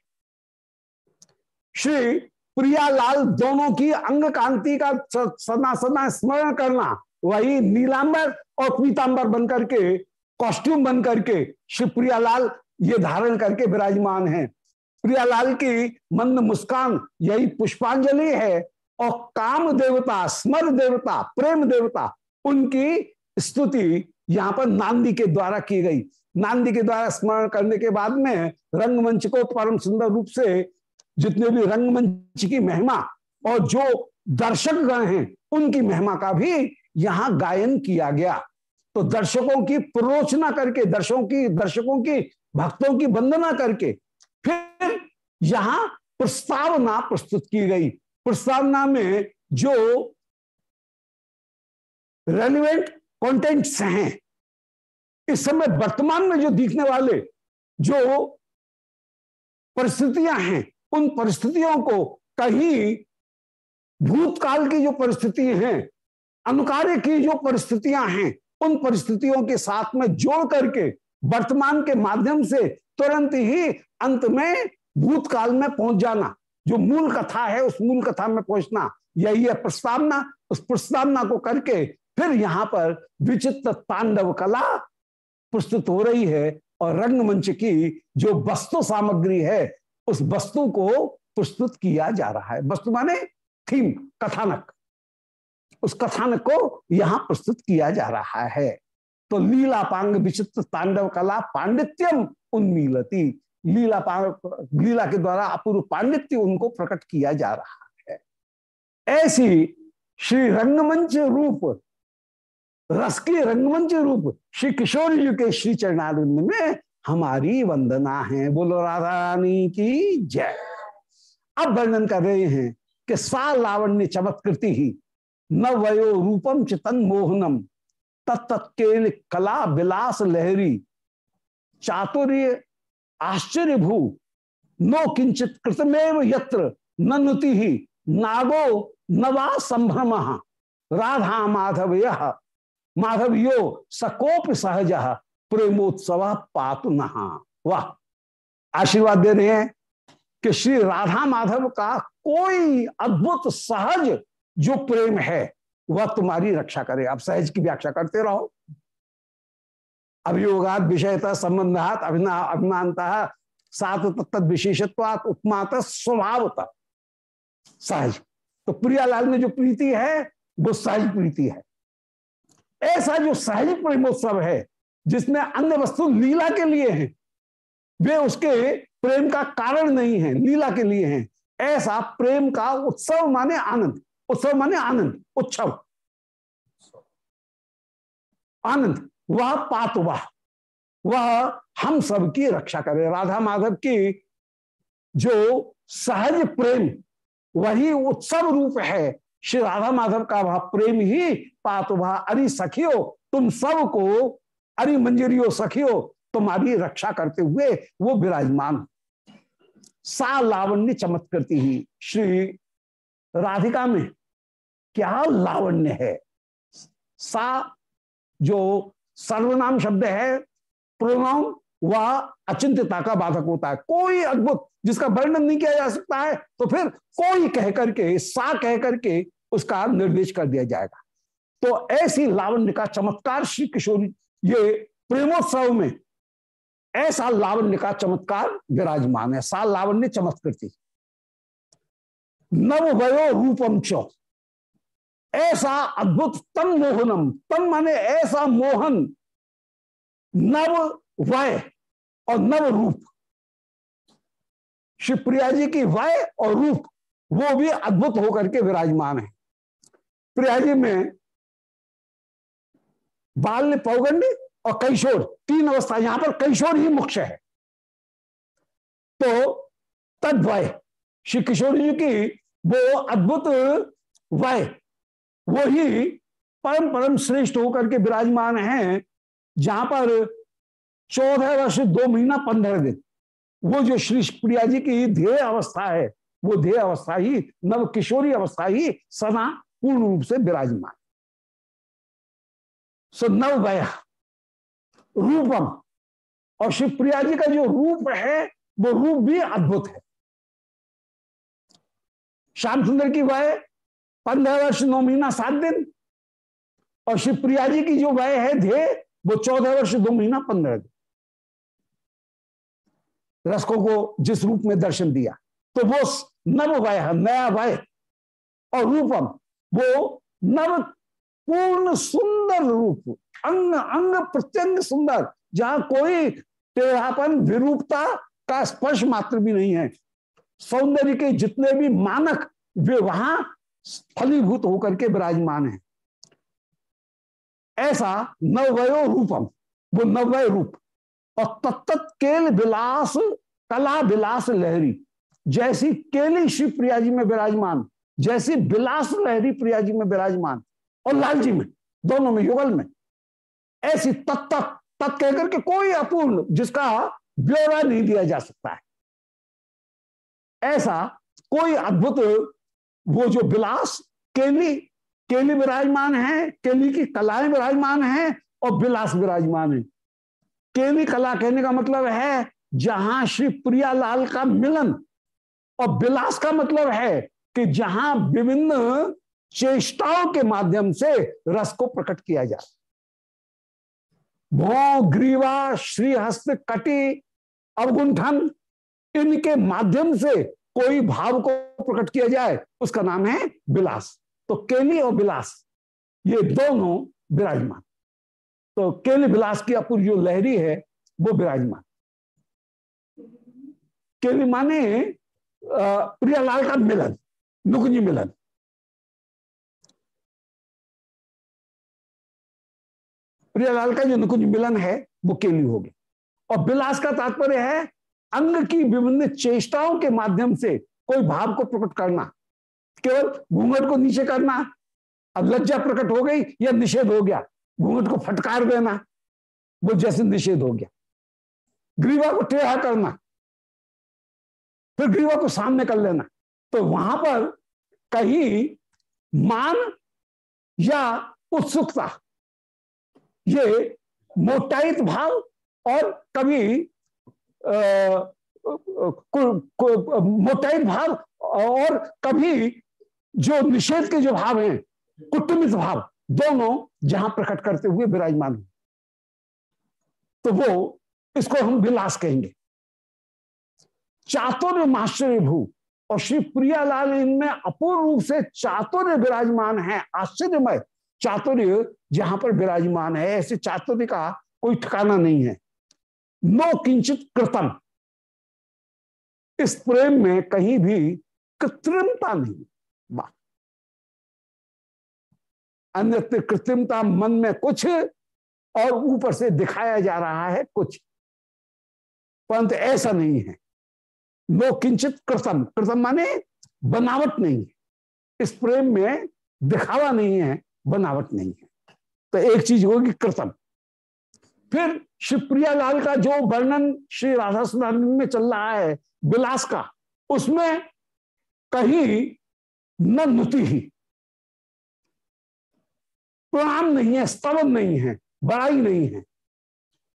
A: श्री प्रियालाल दोनों की अंग कांति का सदा सदा स्मरण करना, वही नीलांबर और पीतांबर बनकर के कॉस्ट्यूम बनकर के श्री प्रियालाल ये धारण करके विराजमान है। प्रियालाल की मंद मुस्कान, यही पुष्पांजलि है। और काम देवता, स्मर देवता, प्रेम देवता, उनकी स्तुति यहाँ पर नांदी के द्वारा की गई। नांदी के द्वारा स्मरण करने के बाद में रंगमंच को परम सुंदर रूप से जितने भी रंगमंच की महिमा और जो दर्शक गण हैं, उनकी महिमा का भी यहाँ गायन किया गया। तो दर्शकों की प्ररोचना करके, दर्शकों की दर्शकों की भक्तों की वंदना करके फिर यहाँ प्रस्तावना प्रस्तुत की गई। प्रस्तावना में जो रेलिवेंट कंटेंट्स हैं, इस समय वर्तमान में जो दिखने वाले जो परिस्थितियाँ हैं, उन परिस्थितियों को कहीं भूतकाल की जो परिस्थिति हैं, अनुकार्य की जो परिस्थितियाँ हैं, उन परिस्थितियों के साथ में जोड़ करके वर्तमान के माध्यम से तुरंत ही अंत में भूतकाल में पहुँच जाना, जो मूल कथा है, उस मूल कथा में पहुँचना, यही है प्रस्तावना। उस प्रस्तावना को करके फिर यहाँ पर विचित्र तांडव कला प्रस्तुत हो रही है और रंगमंच की जो वस्तु सामग्री है, उस वस्तु को प्रस्तुत किया जा रहा है। वस्तु माने थीम, कथानक। उस कथानक को यहाँ प्रस्तुत किया जा रहा है। तो लीला पांग विचित्र तांडव कला पांडित्यम उन्मीलती। लीला लीला के द्वारा अपूर्व पांडित्य उनको प्रकट किया जा रहा है। ऐसी श्री रंगमंच रूप रस के रंगमंच रूप श्री किशोर जी के श्री चरणारिंद में हमारी वंदना है। बोलो राधा रानी की जय। अब वर्णन कर रहे हैं कि सा लावण्य चमत्कृति ही न वयो रूपम चितन मोहनम तत्केल कला विलास लहरी, चातुर्य आश्चर्य भू। नो किंचित कृतमेव यत्र नुति ही। नागो नवा संभ्रम। राधा माधव यह माधवियो सकोप सहज। प्रेमोत्सव पातु नहा वाह। आशीर्वाद दे रहे हैं कि श्री राधा माधव का कोई अद्भुत सहज जो प्रेम है, वह तुम्हारी रक्षा करे। आप सहज की व्याख्या करते रहो। अभियोगात विषयता संबंधात अभिना, अभिमानता सात तत्त विशेषत्वात उपमात स्वभावता। सहज तो प्रियालाल में जो प्रीति है, वो सहज प्रीति है। ऐसा जो सहज प्रेमोत्सव है, जिसमें अन्य वस्तु लीला के लिए है, वे उसके प्रेम का कारण नहीं है, लीला के लिए हैं। ऐसा प्रेम का उत्सव माने आनंद। उत्सव माने आनंद, उत्सव। आनंद। वह पात वह हम सब की रक्षा करे। राधा माधव की जो सहज प्रेम, वही उत्सव रूप है। श्री राधा माधव का वह प्रेम ही पात वह, अरि सखियो, तुम सबको अरि मंजरियो सखियो, तुम्हारी रक्षा करते हुए वो विराजमान। सा लावण्य चमत्कृति ही। श्री राधिका में क्या लावण्य है? सा जो सर्वनाम शब्द है प्रोनाउन वह अचिंतता का बाधक होता है। कोई अद्भुत जिसका वर्णन नहीं किया जा सकता है तो फिर कोई कह करके, सा कह करके उसका निर्देश कर दिया जाएगा। तो ऐसी लावण्य का चमत्कार श्री किशोर, ये प्रेमोत्सव में ऐसा लावण्य का चमत्कार विराजमान है। सा लावण्य चमत्कृति। नव वयो रूपम चौ। ऐसा अद्भुत तन मोहनम, तन माने ऐसा मोहन, नव वय और नव रूप। शिवप्रिया जी की वय और रूप, वो भी अद्भुत होकर के विराजमान है। प्रिया जी में बाल्य पौगंड और कैशोर, तीन अवस्था, यहाँ पर कैशोर ही मुख्य है। तो तद्वय, श्री किशोर जी की वो अद्भुत वय वो ही परम परम श्रेष्ठ होकर के विराजमान है, जहाँ पर चौदह वर्ष, दो महीना, पंद्रह दिन। वो जो श्री प्रिया जी की ध्येय अवस्था है, वो ध्येय अवस्था ही, नव किशोरी अवस्था ही सना पूर्ण रूप से विराजमान। सो नव वय रूपम। और शिवप्रिया जी का जो रूप है, वो रूप भी अद्भुत है। श्याम सुंदर की वय पंद्रह वर्ष नौ महीना सात दिन। और शिवप्रिया जी की जो वय है, ध्येय, वो चौदह वर्ष, दो महीना, पंद्रह दिन। रसकों को जिस रूप में दर्शन दिया तो वो नव वय नया वय। और रूपम, वो नव पूर्ण सुंदर रूप, अंग अंग प्रत्यंग सुंदर, जहाँ कोई टेढ़ापन, विरूपता का स्पर्श मात्र भी नहीं है। सौंदर्य के जितने भी मानक, वे वहाँ फलीभूत होकर के विराजमान है। ऐसा नववयो रूपम वो नववय रूप और तत्त केल विलास, कला विलास लहरी, जैसी केली श्री प्रिया जी में विराजमान, जैसी विलास लहरी प्रिया जी में विराजमान, और लाल जी में, दोनों में, युगल में। ऐसी तत्त तत् कहकर के कोई अपूर्ण, जिसका ब्यौरा नहीं दिया जा सकता है। ऐसा कोई अद्भुत वो जो बिलास, केली केली विराजमान है, केली की कलाएँ विराजमान है और बिलास विराजमान है। केली कला कहने का मतलब है जहाँ श्री प्रियालाल का मिलन। और बिलास का मतलब है कि जहाँ विभिन्न चेष्टाओं के माध्यम से रस को प्रकट किया जाए। भो, ग्रीवा, श्रीहस्त, कटी, अवगुंठन, इनके माध्यम से कोई भाव को प्रकट किया जाए, उसका नाम है विलास। तो केली और विलास, ये दोनों विराजमान। तो केली विलास की अपूर्व जो लहरी है, वो विराजमान। केली माने प्रियालाल का मिलन नुकुंज मिलन। प्रियालाल का जो नुकुंज मिलन है, वो केली हो गया और विलास का तात्पर्य है अंग की विभिन्न चेष्टाओं के माध्यम से कोई भाव को प्रकट करना, केवल घूंघट को नीचे करना, अब लज्जा प्रकट हो गई या निषेध हो गया, घूंघट को फटकार देना, वो जैसे निषेध हो गया। ग्रीवा को टेढ़ा करना, फिर ग्रीवा को सामने कर लेना। तो वहाँ पर कहीं मान या उत्सुकता, ये मोटाइत भाव और कभी मोटाइल भाव और कभी जो निषेध के जो भाव हैं, कुटुंबित भाव, दोनों जहाँ प्रकट करते हुए विराजमान हो। तो वो इसको हम विलास कहेंगे। चातुर्य माश्चर्य भू और श्री प्रियालाल इनमें अपूर्ण रूप से चातुर्य विराजमान है, आश्चर्यमय। चातुर्य जहाँ पर विराजमान है, ऐसे चातुर्य का कोई ठिकाना नहीं है। नो किंचित कृतम। इस प्रेम में कहीं भी कृत्रिमता नहीं। बात अन्यत्र कृत्रिमता मन में कुछ और ऊपर से दिखाया जा रहा है कुछ। परंतु ऐसा नहीं है। नो किंचित कृतम। कृतम माने बनावट नहीं है। इस प्रेम में दिखावा नहीं है, बनावट नहीं है। तो एक चीज़ होगी कृतम। फिर शिवप्रिया लाल का जो वर्णन श्री राधा सुधानंद में चल रहा है, विलास का, उसमें कहीं न नुति ही। प्रणाम नहीं है स्तवन नहीं है, बड़ाई नहीं है।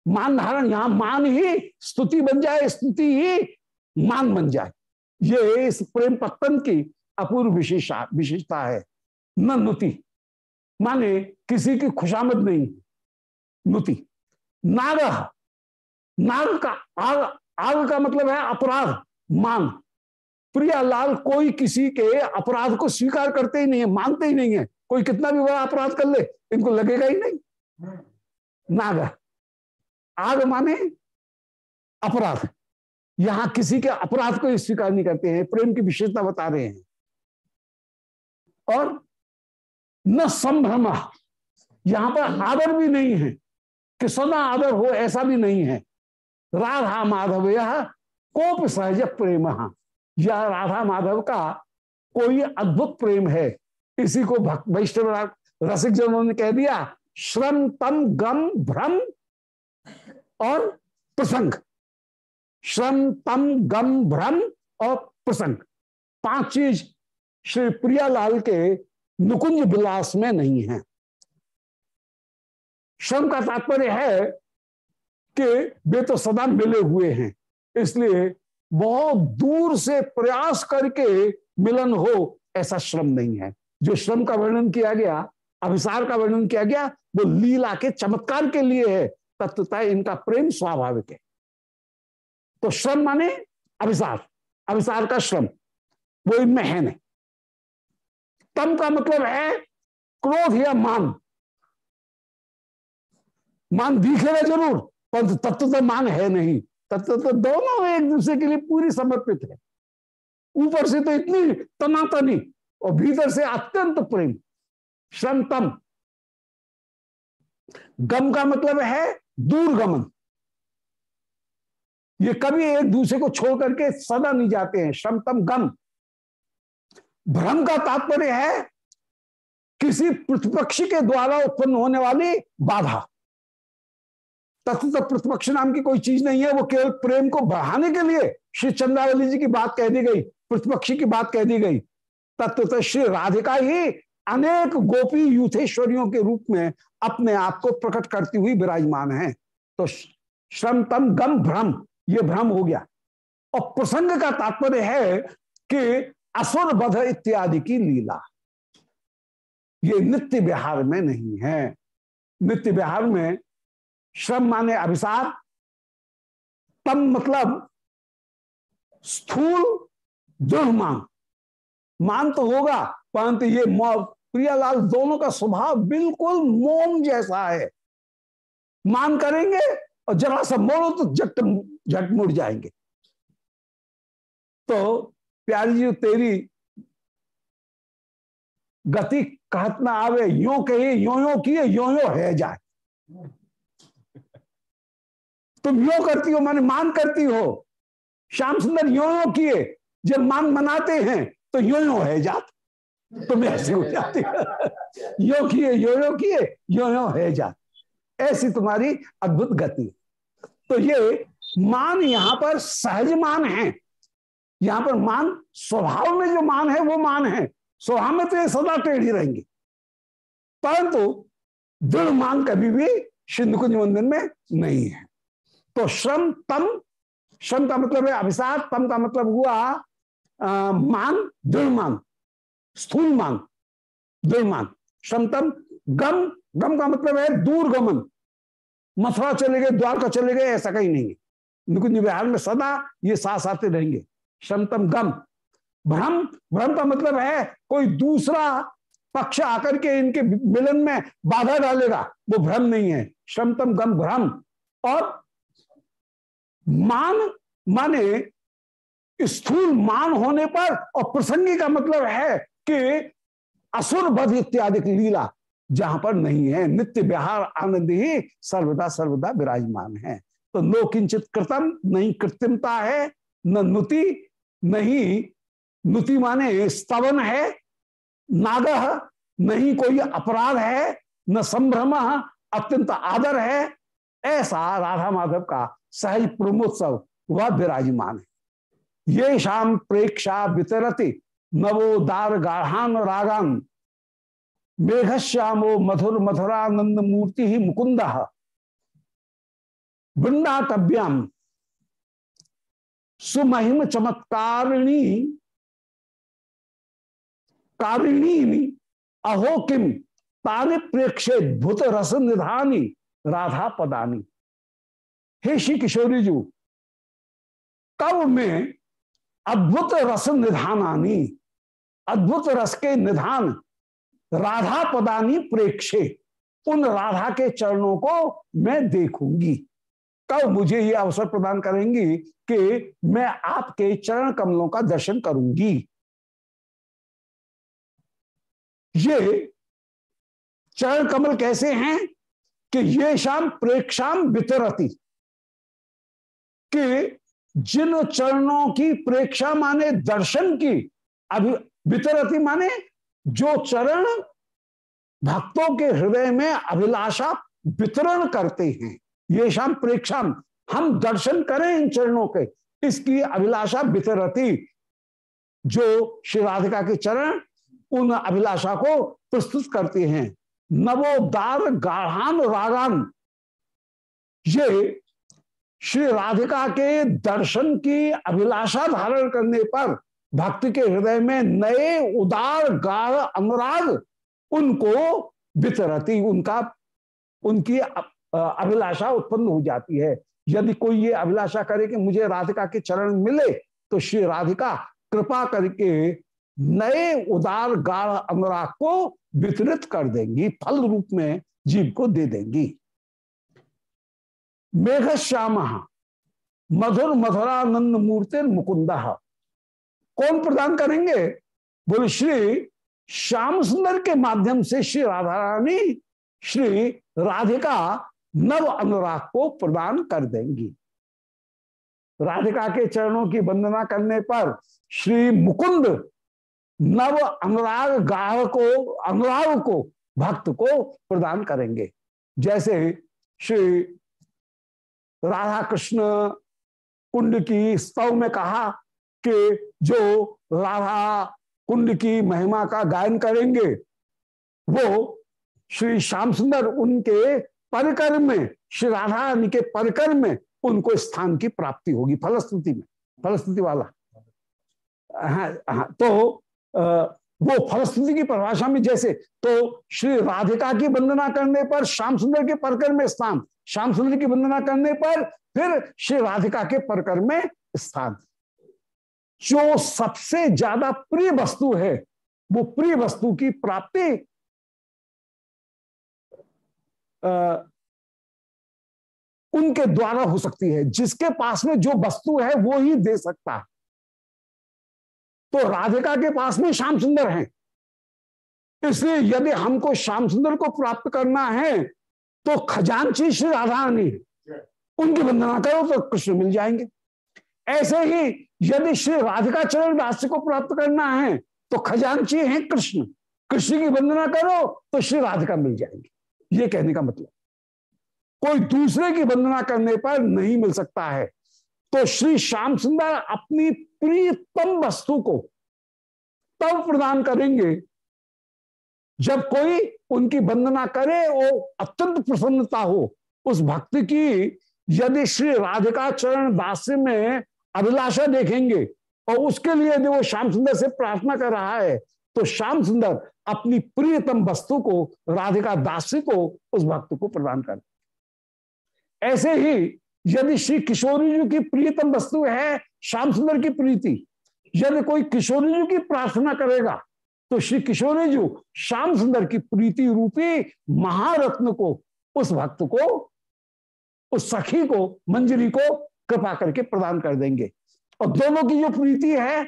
A: मान धारण यहाँ मान ही, स्तुति बन जाए, स्तुति ही मान बन जाए। ये इस प्रेम पत्तन की अपूर्व विशेषा विशेषता है। न नुति। माने किसी की खुशामद नहीं, नुति। नाग। नाग का आग आग का मतलब है अपराध मान प्रियालाल कोई किसी के अपराध को स्वीकार करते ही नहीं है मानते ही नहीं है। कोई कितना भी बड़ा अपराध कर ले, इनको लगेगा ही नहीं। नाग। आग माने अपराध। यहाँ किसी के अपराध को स्वीकार नहीं करते हैं, प्रेम की विशेषता बता रहे हैं। और न संभ्रम। यहाँ पर आदर भी नहीं है। कि सदा आदर हो ऐसा भी नहीं है। राधा माधव यह कोप सहज प्रेम यह राधा माधव का कोई अद्भुत प्रेम है। इसी को वैष्णव रसिक जनों ने कह दिया, श्रम तम गम, भ्रम और प्रसंग। श्रम तम गम, भ्रम और प्रसंग। पाँच चीज़ श्री प्रियालाल के नुकुंज विलास में नहीं है। श्रम का तात्पर्य है कि वे तो सदा मिले हुए हैं। इसलिए बहुत दूर से प्रयास करके मिलन हो ऐसा श्रम नहीं है। जो श्रम का वर्णन किया गया, अभिसार का वर्णन किया गया, वो लीला के चमत्कार के लिए है। तत्वता इनका प्रेम स्वाभाविक है। तो श्रम माने अभिसार। अभिसार का श्रम। वो इनमें है नहीं। तम का मतलब है क्रोध या मान। मान दिखेगा ज़रूर, परंतु तत्व तो मान है नहीं। तत्व तो दोनों एक दूसरे के लिए पूरी समर्पित है। ऊपर से तो इतनी तनातनी और भीतर से अत्यंत प्रेम श्रम तम गम का मतलब है दूरगमन। ये कभी एक दूसरे को छोड़ करके सदा नहीं जाते हैं, श्रमतम गम। भ्रम का तात्पर्य है, किसी प्रतिपक्ष के द्वारा उत्पन्न होने वाली बाधा। तत्व प्रतिपक्ष नाम की कोई चीज़ नहीं है, वो केवल प्रेम को बढ़ाने के लिए श्री चंद्रावली जी की बात कह दी गई प्रतिपक्षी की बात कह दी गई। तत्व तो श्री राधिका ही अनेक गोपी यूथेश्वरियों के रूप में अपने आप को प्रकट करती हुई विराजमान है। तो श्रम तम गम भ्रम, ये भ्रम हो गया। और प्रसंग का तात्पर्य है कि असुर बध इत्यादि की लीला। ये नित्य विहार में नहीं है। नित्य विहार में श्रम माने अभिसार तम मतलब स्थूल दृढ़ मान मान तो होगा, परंतु ये प्रियालाल दोनों का स्वभाव बिल्कुल मोम जैसा है। मान करेंगे और जरा सा मोड़ो तो झट झट मुड़ जाएँगे। तो प्यारी जी, तेरी गति कहत ना आवे, यो कहे यो यो किए, यो यो है जाए। तुम यो करती हो, माने मान करती हो। श्याम सुंदर यो यो किए, जब मान मनाते हैं तो यो यो है जात। तुम ऐसे हो जाती यो किए यो यो किए यो यो है जात। ऐसी तुम्हारी अद्भुत गति। तो ये मान यहाँ पर सहज मान है। यहाँ पर मान स्वभाव में जो मान है, वो मान है। स्वभाव में तो ये सदा टेढ़ी रहेंगे। परंतु दृढ़ मान कभी भी सिंधु कुंज मंदिर में नहीं है। तो श्रम तम श्रम का मतलब है अभिशाप तम का मतलब हुआ आ, मान दृढ़ मान स्थूल मान दृढ़ मान श्रम तम गम गम का मतलब है दूर गमन मथुरा चले गए द्वारका चले गए ऐसा कहीं नहीं है। निकुंज विहार में सदा ये साथ आते रहेंगे शमतम गम। भ्रम भ्रम का मतलब है कोई दूसरा पक्ष आकर के इनके मिलन में बाधा डालेगा वो भ्रम नहीं है। शमतम गम भ्रम। और मान, माने स्थूल मान होने पर और प्रसंगी का मतलब है कि असुर बध इत्यादि लीला जहाँ पर नहीं है। नित्य विहार आनंद ही सर्वदा सर्वदा विराजमान है। तो नो किंचित कृतम, नहीं कृत्रिमता है, न नुति, नहीं नुति माने स्तवन है, नाग, नहीं कोई अपराध है, न संभ्रम, अत्यंत आदर है ऐसा राधा माधव का सहज प्रमोत्सव वह विराजमान। है ये शाम प्रेक्षा वितरती नवोदार गाढ़ान रागान मेघ श्यामो मधुर मधुरानंद मूर्ति ही मुकुंद। वृंदातव्याम। सुमहिम चमत्कारिणी। कारिणी अहो किम प्रेक्षे भूत रस निधानी राधा पदानी हे श्री किशोरी जी, कब में अद्भुत रस निधानानी, अद्भुत रस के निधान राधा पदानी प्रेक्षे, उन राधा के चरणों को मैं देखूँगी। कब मुझे ये अवसर प्रदान करेंगी कि मैं आपके चरण कमलों का दर्शन करूँगी। ये चरण कमल कैसे हैं? कि ये शाम प्रेक्षाम वितरती। कि जिन चरणों की प्रेक्षा माने दर्शन की, अभी वितरती माने जो चरण भक्तों के हृदय में अभिलाषा वितरण करते हैं। ये शाम प्रेक्षाम, हम दर्शन करें इन चरणों के, इसकी अभिलाषा वितरती। जो श्री राधिका के चरण, उन अभिलाषा को प्रस्तुत करते हैं। नवोदार गाढ़ान रागान। ये श्री राधिका के दर्शन की अभिलाषा धारण करने पर भक्त के हृदय में नए उदार, गाढ़ अनुराग उनको वितरती उनका, उनकी अभिलाषा उत्पन्न हो जाती है। यदि कोई ये अभिलाषा करे कि मुझे राधिका के चरण मिले तो श्री राधिका कृपा करके नए उदार गाढ़ अनुराग को वितरित कर देंगी, फल रूप में जीव को दे देंगी। मेघ श्याम, मधुर मधुरानंद मूर्ति मुकुंद। कौन प्रदान करेंगे? बोले, श्री श्याम सुंदर के माध्यम से श्री राधा रानी श्री राधिका नव अनुराग को प्रदान कर देंगी। राधिका के चरणों की वंदना करने पर श्री मुकुंद नव अनुराग गाह को अनुराग को भक्त को प्रदान करेंगे। जैसे श्री राधा कृष्ण कुंड की स्तव में कहा कि जो राधा कुंड की महिमा का गायन करेंगे वो श्री श्याम सुंदर उनके परिकर में श्री राधा रानी के परिकर में उनको स्थान की प्राप्ति होगी फलस्तुति में फलस्तुति वाला। हाँ, हाँ, तो वो फलस्तुति की परिभाषा में जैसे तो श्री राधिका की वंदना करने पर श्याम सुंदर के परकर में स्थान, श्याम सुंदर की वंदना करने पर फिर श्री राधिका के परकर में स्थान। जो सबसे ज़्यादा प्रिय वस्तु है, वो प्रिय वस्तु की प्राप्ति उनके द्वारा हो सकती है, जिसके पास में जो वस्तु है, वो ही दे सकता है। तो राधिका के पास में श्याम सुंदर है। इसलिए यदि हमको श्याम सुंदर को प्राप्त करना है तो खजानची श्री राधा रानी उनकी वंदना करो तो कृष्ण मिल जाएँगे। ऐसे ही यदि श्री राधिका चरण दास को प्राप्त करना है तो खजानची है कृष्ण। कृष्ण की वंदना करो तो श्री राधिका मिल जाएँगे। ये कहने का मतलब। कोई दूसरे की वंदना करने पर नहीं मिल सकता है। तो श्री श्याम सुंदर अपनी प्रियतम वस्तु को तब प्रदान करेंगे जब कोई उनकी वंदना करे और अत्यंत प्रसन्नता हो। उस भक्त की यदि श्री राधिका चरण दास्य में अभिलाषा देखेंगे और उसके लिए यदि वो श्याम सुंदर से प्रार्थना कर रहा है तो श्याम सुंदर अपनी प्रियतम वस्तु को, राधिका दासी को उस भक्त को प्रदान कर। ऐसे ही यदि श्री किशोरी जी की प्रियतम वस्तु है, श्याम सुंदर की प्रीति, यदि कोई किशोरी जी की प्रार्थना करेगा तो श्री किशोरी जी श्याम सुंदर की प्रीति रूपी महारत्न को, उस भक्त को, उस सखी को, मंजरी को कृपा करके प्रदान कर देंगे। और दोनों की जो प्रीति है,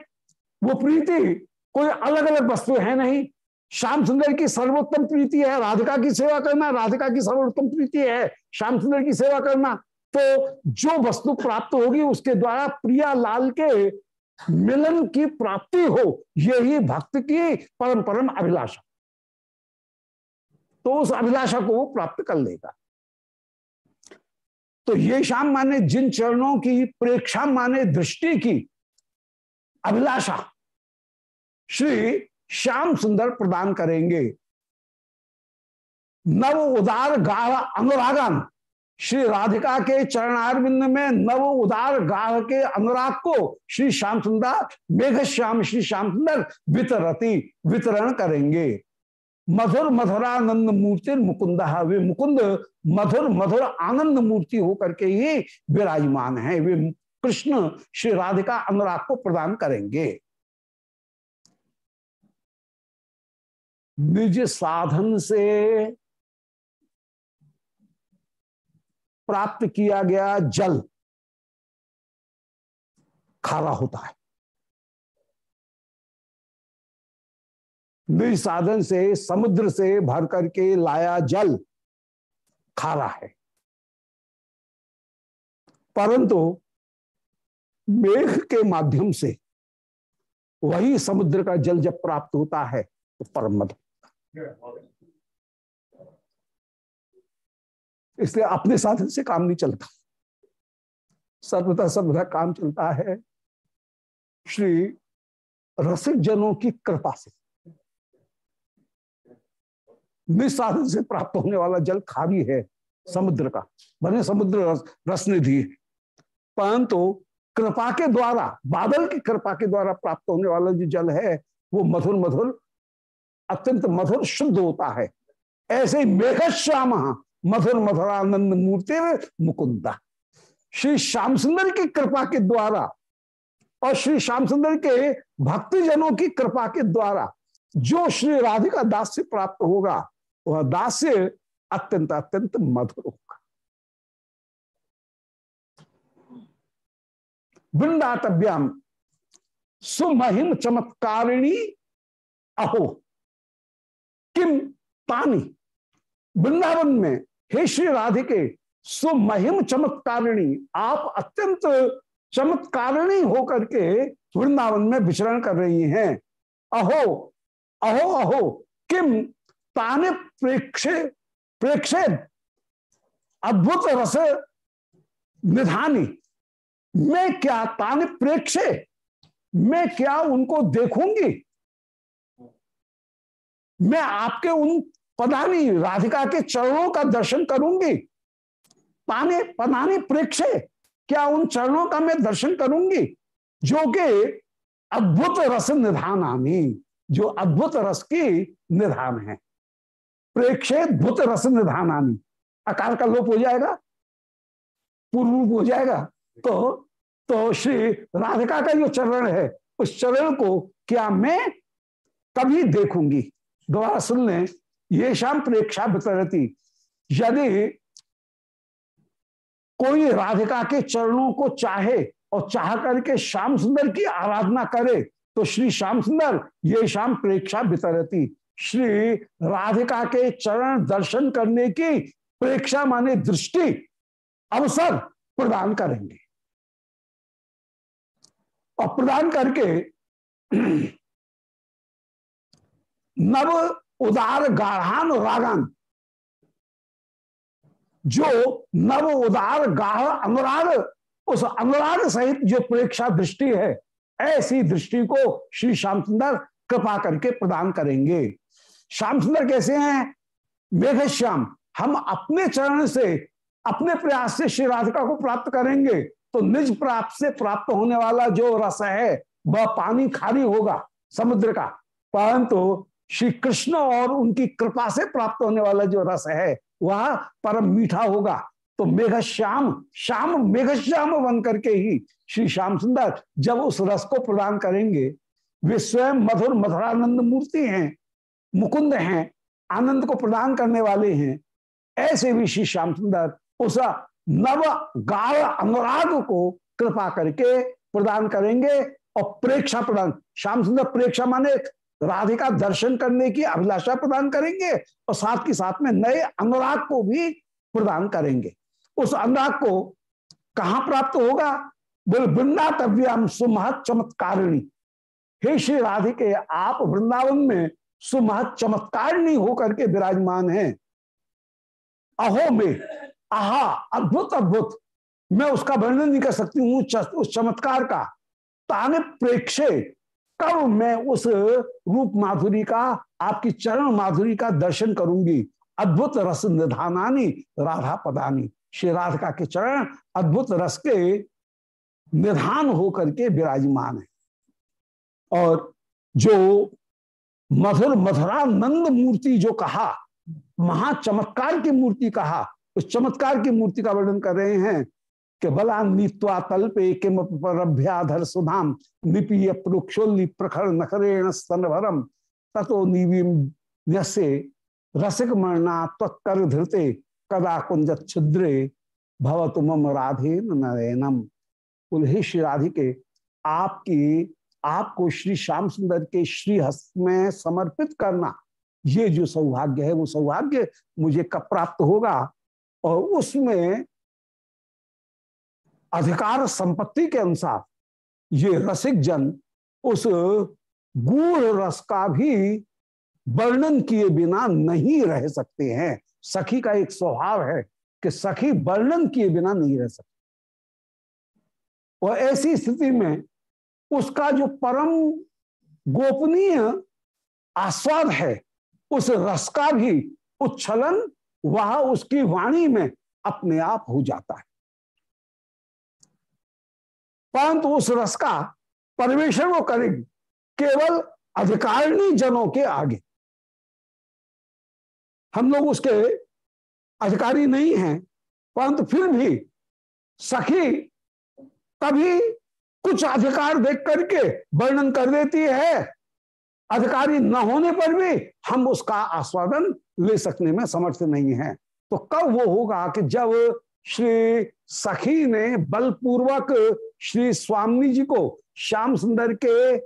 A: वो प्रीति कोई अलग अलग वस्तु है नहीं। श्याम सुंदर की सर्वोत्तम प्रीति है, राधिका की सेवा करना, राधिका की सर्वोत्तम प्रीति है, श्याम सुंदर की सेवा करना। तो जो वस्तु प्राप्त होगी, उसके द्वारा प्रिया लाल के मिलन की प्राप्ति हो, यही भक्त की परम परम अभिलाषा। तो उस अभिलाषा को वो प्राप्त कर लेगा। तो ये शाम माने जिन चरणों की, प्रेक्षा माने दृष्टि की अभिलाषा, श्री श्याम सुंदर प्रदान करेंगे। नव उदार गाढ़ अनुरागन। श्री राधिका के चरणारविंद में नव उदार गाढ़ के अनुराग को श्री श्याम सुंदर मेघ श्याम श्री श्याम सुंदर वितरती, वितरण करेंगे। मधुर मधुरानंद मूर्ति मुकुंद, वे मुकुंद मधुर मधुर आनंद मूर्ति होकर के ही विराजमान है। वे कृष्ण श्री राधिका अनुराग को प्रदान करेंगे। निज साधन से प्राप्त किया गया जल खारा होता है। निज साधन से, समुद्र से भर करके लाया जल खारा है। परंतु मेघ के माध्यम से वही समुद्र का जल जब प्राप्त होता है तो परम मधु इसलिए अपने साधन से काम नहीं चलता। सर्वथा सर्वथा काम चलता है श्री रसिक जनों की कृपा से। निसाधन से प्राप्त होने वाला जल खारी है समुद्र का। बने समुद्र रस, रस परंतु कृपा के द्वारा बादल की कृपा के द्वारा प्राप्त होने वाला जो जल है वो मधुर मधुर अत्यंत मधुर शुद्ध होता है। ऐसे मेघ श्याम मधुर मधुरानंद मूर्ति मुकुंदा। श्री श्याम सुंदर की कृपा के द्वारा और श्री श्याम सुंदर के भक्तजनों की कृपा के द्वारा जो श्री राधिका दास से प्राप्त होगा, वह दास अत्यंत अत्यंत मधुर होगा। वृंदातव्याम सुमहिम चमत्कारिणी अहो। किम पानी वृंदावन में हे श्री राधिके सुमहिम चमत्कारिणी, आप अत्यंत चमत्कारिणी होकर के वृंदावन में विचरण कर रही हैं। अहो अहो अहो, किम ताने प्रेक्षे प्रेक्षे अद्भुत रस निधानी, मैं क्या ताने प्रेक्षे, मैं क्या उनको देखूँगी? मैं आपके उन पदानी, राधिका के चरणों का दर्शन करूँगी। पाने, पदानी प्रेक्षे, क्या उन चरणों का मैं दर्शन करूँगी? जो कि अद्भुत रस निधान आनी जो अद्भुत रस की निधान है। प्रेक्षेद्भुत रस निधान आनी अकाल का लोप हो जाएगा पूर्व हो जाएगा। तो तो श्री राधिका का जो चरण है, उस चरण को क्या मैं कभी देखूँगी? दोबारा सुन लें। ये शाम प्रेक्षा वितरती यदि कोई राधिका के चरणों को चाहे और चाह करके श्याम सुंदर की आराधना करे तो श्री श्याम सुंदर ये शाम प्रेक्षा बितरती श्री राधिका के चरण दर्शन करने की प्रेक्षा माने दृष्टि अवसर प्रदान करेंगे। और प्रदान करके नव उदार गाढ़ान रागान। जो नव उदार गाढ़ अनुराग, उस अनुराग सहित जो प्रेक्षा दृष्टि है, ऐसी दृष्टि को श्री श्याम सुंदर कृपा करके प्रदान करेंगे। श्याम सुंदर कैसे हैं? मेघ श्याम, हम अपने चरण से, अपने प्रयास से श्री राधिका को प्राप्त करेंगे तो निज प्राप्त से प्राप्त होने वाला जो रस है, वह पानी खाली होगा, समुद्र का। परंतु श्री कृष्ण और उनकी कृपा से प्राप्त होने वाला जो रस है, वह परम मीठा होगा। तो मेघ श्याम श्याम मेघ श्याम बन करके ही श्री श्याम सुंदर जब उस रस को प्रदान करेंगे, वे स्वयं मधुर मधुरानंद मूर्ति हैं, मुकुंद हैं, आनंद को प्रदान करने वाले हैं। ऐसे भी श्री श्याम सुंदर उस नव गाढ़ अनुराग को कृपा करके प्रदान करेंगे और प्रेक्षा प्रदान, श्याम सुंदर प्रेक्षा माने राधिका दर्शन करने की अभिलाषा प्रदान करेंगे और साथ के साथ में नए अनुराग को भी प्रदान करेंगे। उस अनुराग को कहा प्राप्त होगा? बोल, वृंदातव्याम सुमहत चमत्कारिणी। हे श्री राधिके आप वृंदावन में सुमहत चमत्कारिणी होकर के विराजमान है। अहो में, आहा, अद्भुत अद्भुत। मैं उसका वर्णन नहीं कर सकती हूँ उस चमत्कार का। ताने प्रेक्षे कब मैं उस रूप माधुरी का, आपकी चरण माधुरी का दर्शन करूँगी। अद्भुत रस निधानानी, राधा पदानी। श्री राधिका के चरण अद्भुत रस के निधान होकर के विराजमान है। और जो मधुर मधुरानंद मूर्ति जो कहा, महाचमत्कार की मूर्ति कहा, उस चमत्कार की मूर्ति का वर्णन कर रहे हैं। कि बला नीत्वा तल्पे किम परभ्याधर सुधाम निपीय प्रोक्षोल्ली प्रखर नखरेण स्तनभरम ततो निवीम से रसिक मरना त्वत्कर धृते कदा कुंज छिद्रे, भवत मम राधे नयनम उल्हे श्री राधिके, आपकी, आपको श्री श्याम सुंदर के श्री हस्त में समर्पित करना, ये जो सौभाग्य है, वो सौभाग्य मुझे कब प्राप्त होगा? और उसमें अधिकार संपत्ति के अनुसार ये रसिक जन उस गूढ़ रस का भी वर्णन किए बिना नहीं रह सकते हैं। सखी का एक स्वभाव है कि सखी वर्णन किए बिना नहीं रह सकती। और ऐसी स्थिति में उसका जो परम गोपनीय आस्वाद है, उस रस का भी उच्छलन, वह उसकी वाणी में अपने आप हो जाता है। परंतु उस रस का परिवेशन वो करेगी। केवल अधिकारिणी जनों के आगे। हम लोग उसके अधिकारी नहीं हैं, परंतु फिर भी सखी कभी कुछ अधिकार देख करके वर्णन कर देती है। अधिकारी न होने पर भी हम उसका आस्वादन ले सकने में समर्थ नहीं है। तो कब वो होगा कि जब श्री सखी ने बलपूर्वक श्री स्वामी जी को श्याम सुंदर के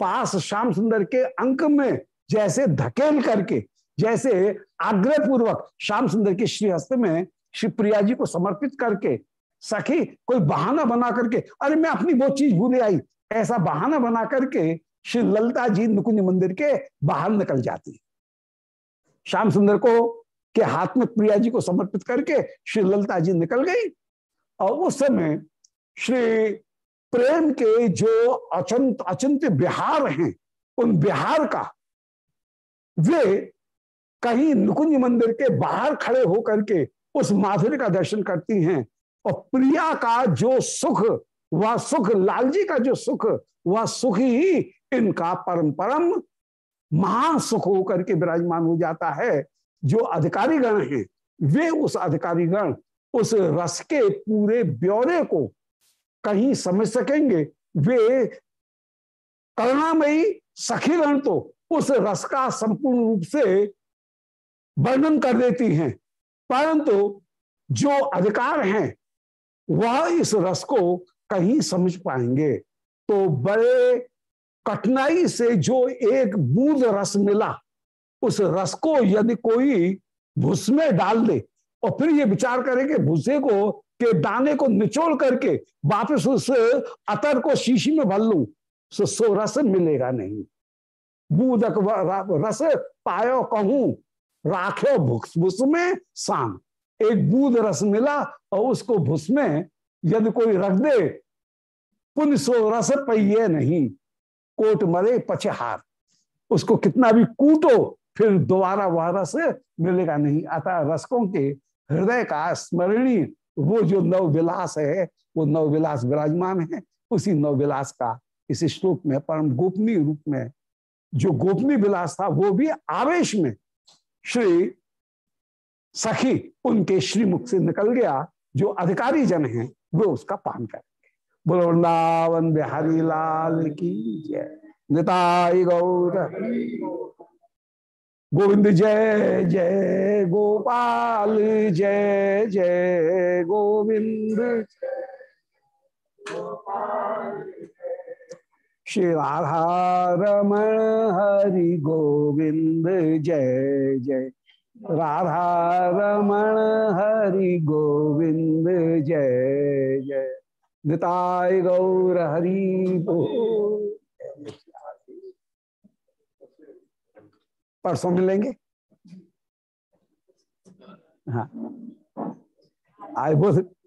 A: पास, श्याम सुंदर के अंक में जैसे धकेल करके, जैसे आग्रह पूर्वक श्याम सुंदर के श्री हस्त में श्री प्रिया जी को समर्पित करके, सखी, कोई बहाना बना करके, अरे मैं अपनी वो चीज़ भूले आई, ऐसा बहाना बना करके श्री ललिता जी नुकुंज मंदिर के बाहर निकल जाती। श्याम सुंदर को के हाथ में प्रिया जी को समर्पित करके श्री ललिता जी निकल गई और उस समय श्री प्रेम के जो अचंत, अचिंत्य बिहार हैं, उन बिहार का, वे कहीं नुकुंज मंदिर के बाहर खड़े होकर के उस माधुर्य का दर्शन करती हैं और प्रिया का जो सुख, वह सुख, लालजी का जो सुख, वह सुख ही इनका परम परम महान सुख होकर के विराजमान हो जाता है। जो अधिकारी गण हैं, वे उस अधिकारी गण उस रस के पूरे ब्यौरे को कहीं समझ सकेंगे? वे करुणामयी सखीगण तो उस रस का संपूर्ण रूप से वर्णन कर देती हैं। परंतु जो अधिकार हैं, वह इस रस को कहीं समझ पाएँगे। तो बड़े कठिनाई से जो एक बूंद रस मिला, उस रस को यदि कोई भूस में डाल दे, और फिर ये विचार करे कि भूसे को के दाने को निचोड़ करके वापस उस अतर को शीशी में भर लू, सो सो रस मिलेगा नहीं। बूदक रस पायो कहूँ राख्यो भुस में शाम। एक बूद रस मिला और उसको भुस में यदि कोई रख दे, पुण्य सो रस पहिए नहीं, कोट मरे पछहार। उसको कितना भी कूटो, फिर दोबारा वह रस मिलेगा नहीं। अतः रसकों के हृदय का स्मरणीय वो जो नव विलास है, वो नव विलास विराजमान है, उसी नव विलास का इस श्लोक में, परम गोपनीय रूप में, जो गोपनीय विलास था, वो भी आवेश में। श्री सखी उनके श्रीमुख से निकल गया, जो अधिकारी जन हैं, वो उसका पान करेंगे। बोलो वृंदावन बिहारी लाल की जय। निताई गौर। गोविंद जय जय गोपाल, जय जय गोविंद। श्री राधा रमण हरि गोविंद, जय जय। राधा रमण हरि गोविंद, जय जय। निताय गौर हरि परसों मिलेंगे। हाँ। आई वो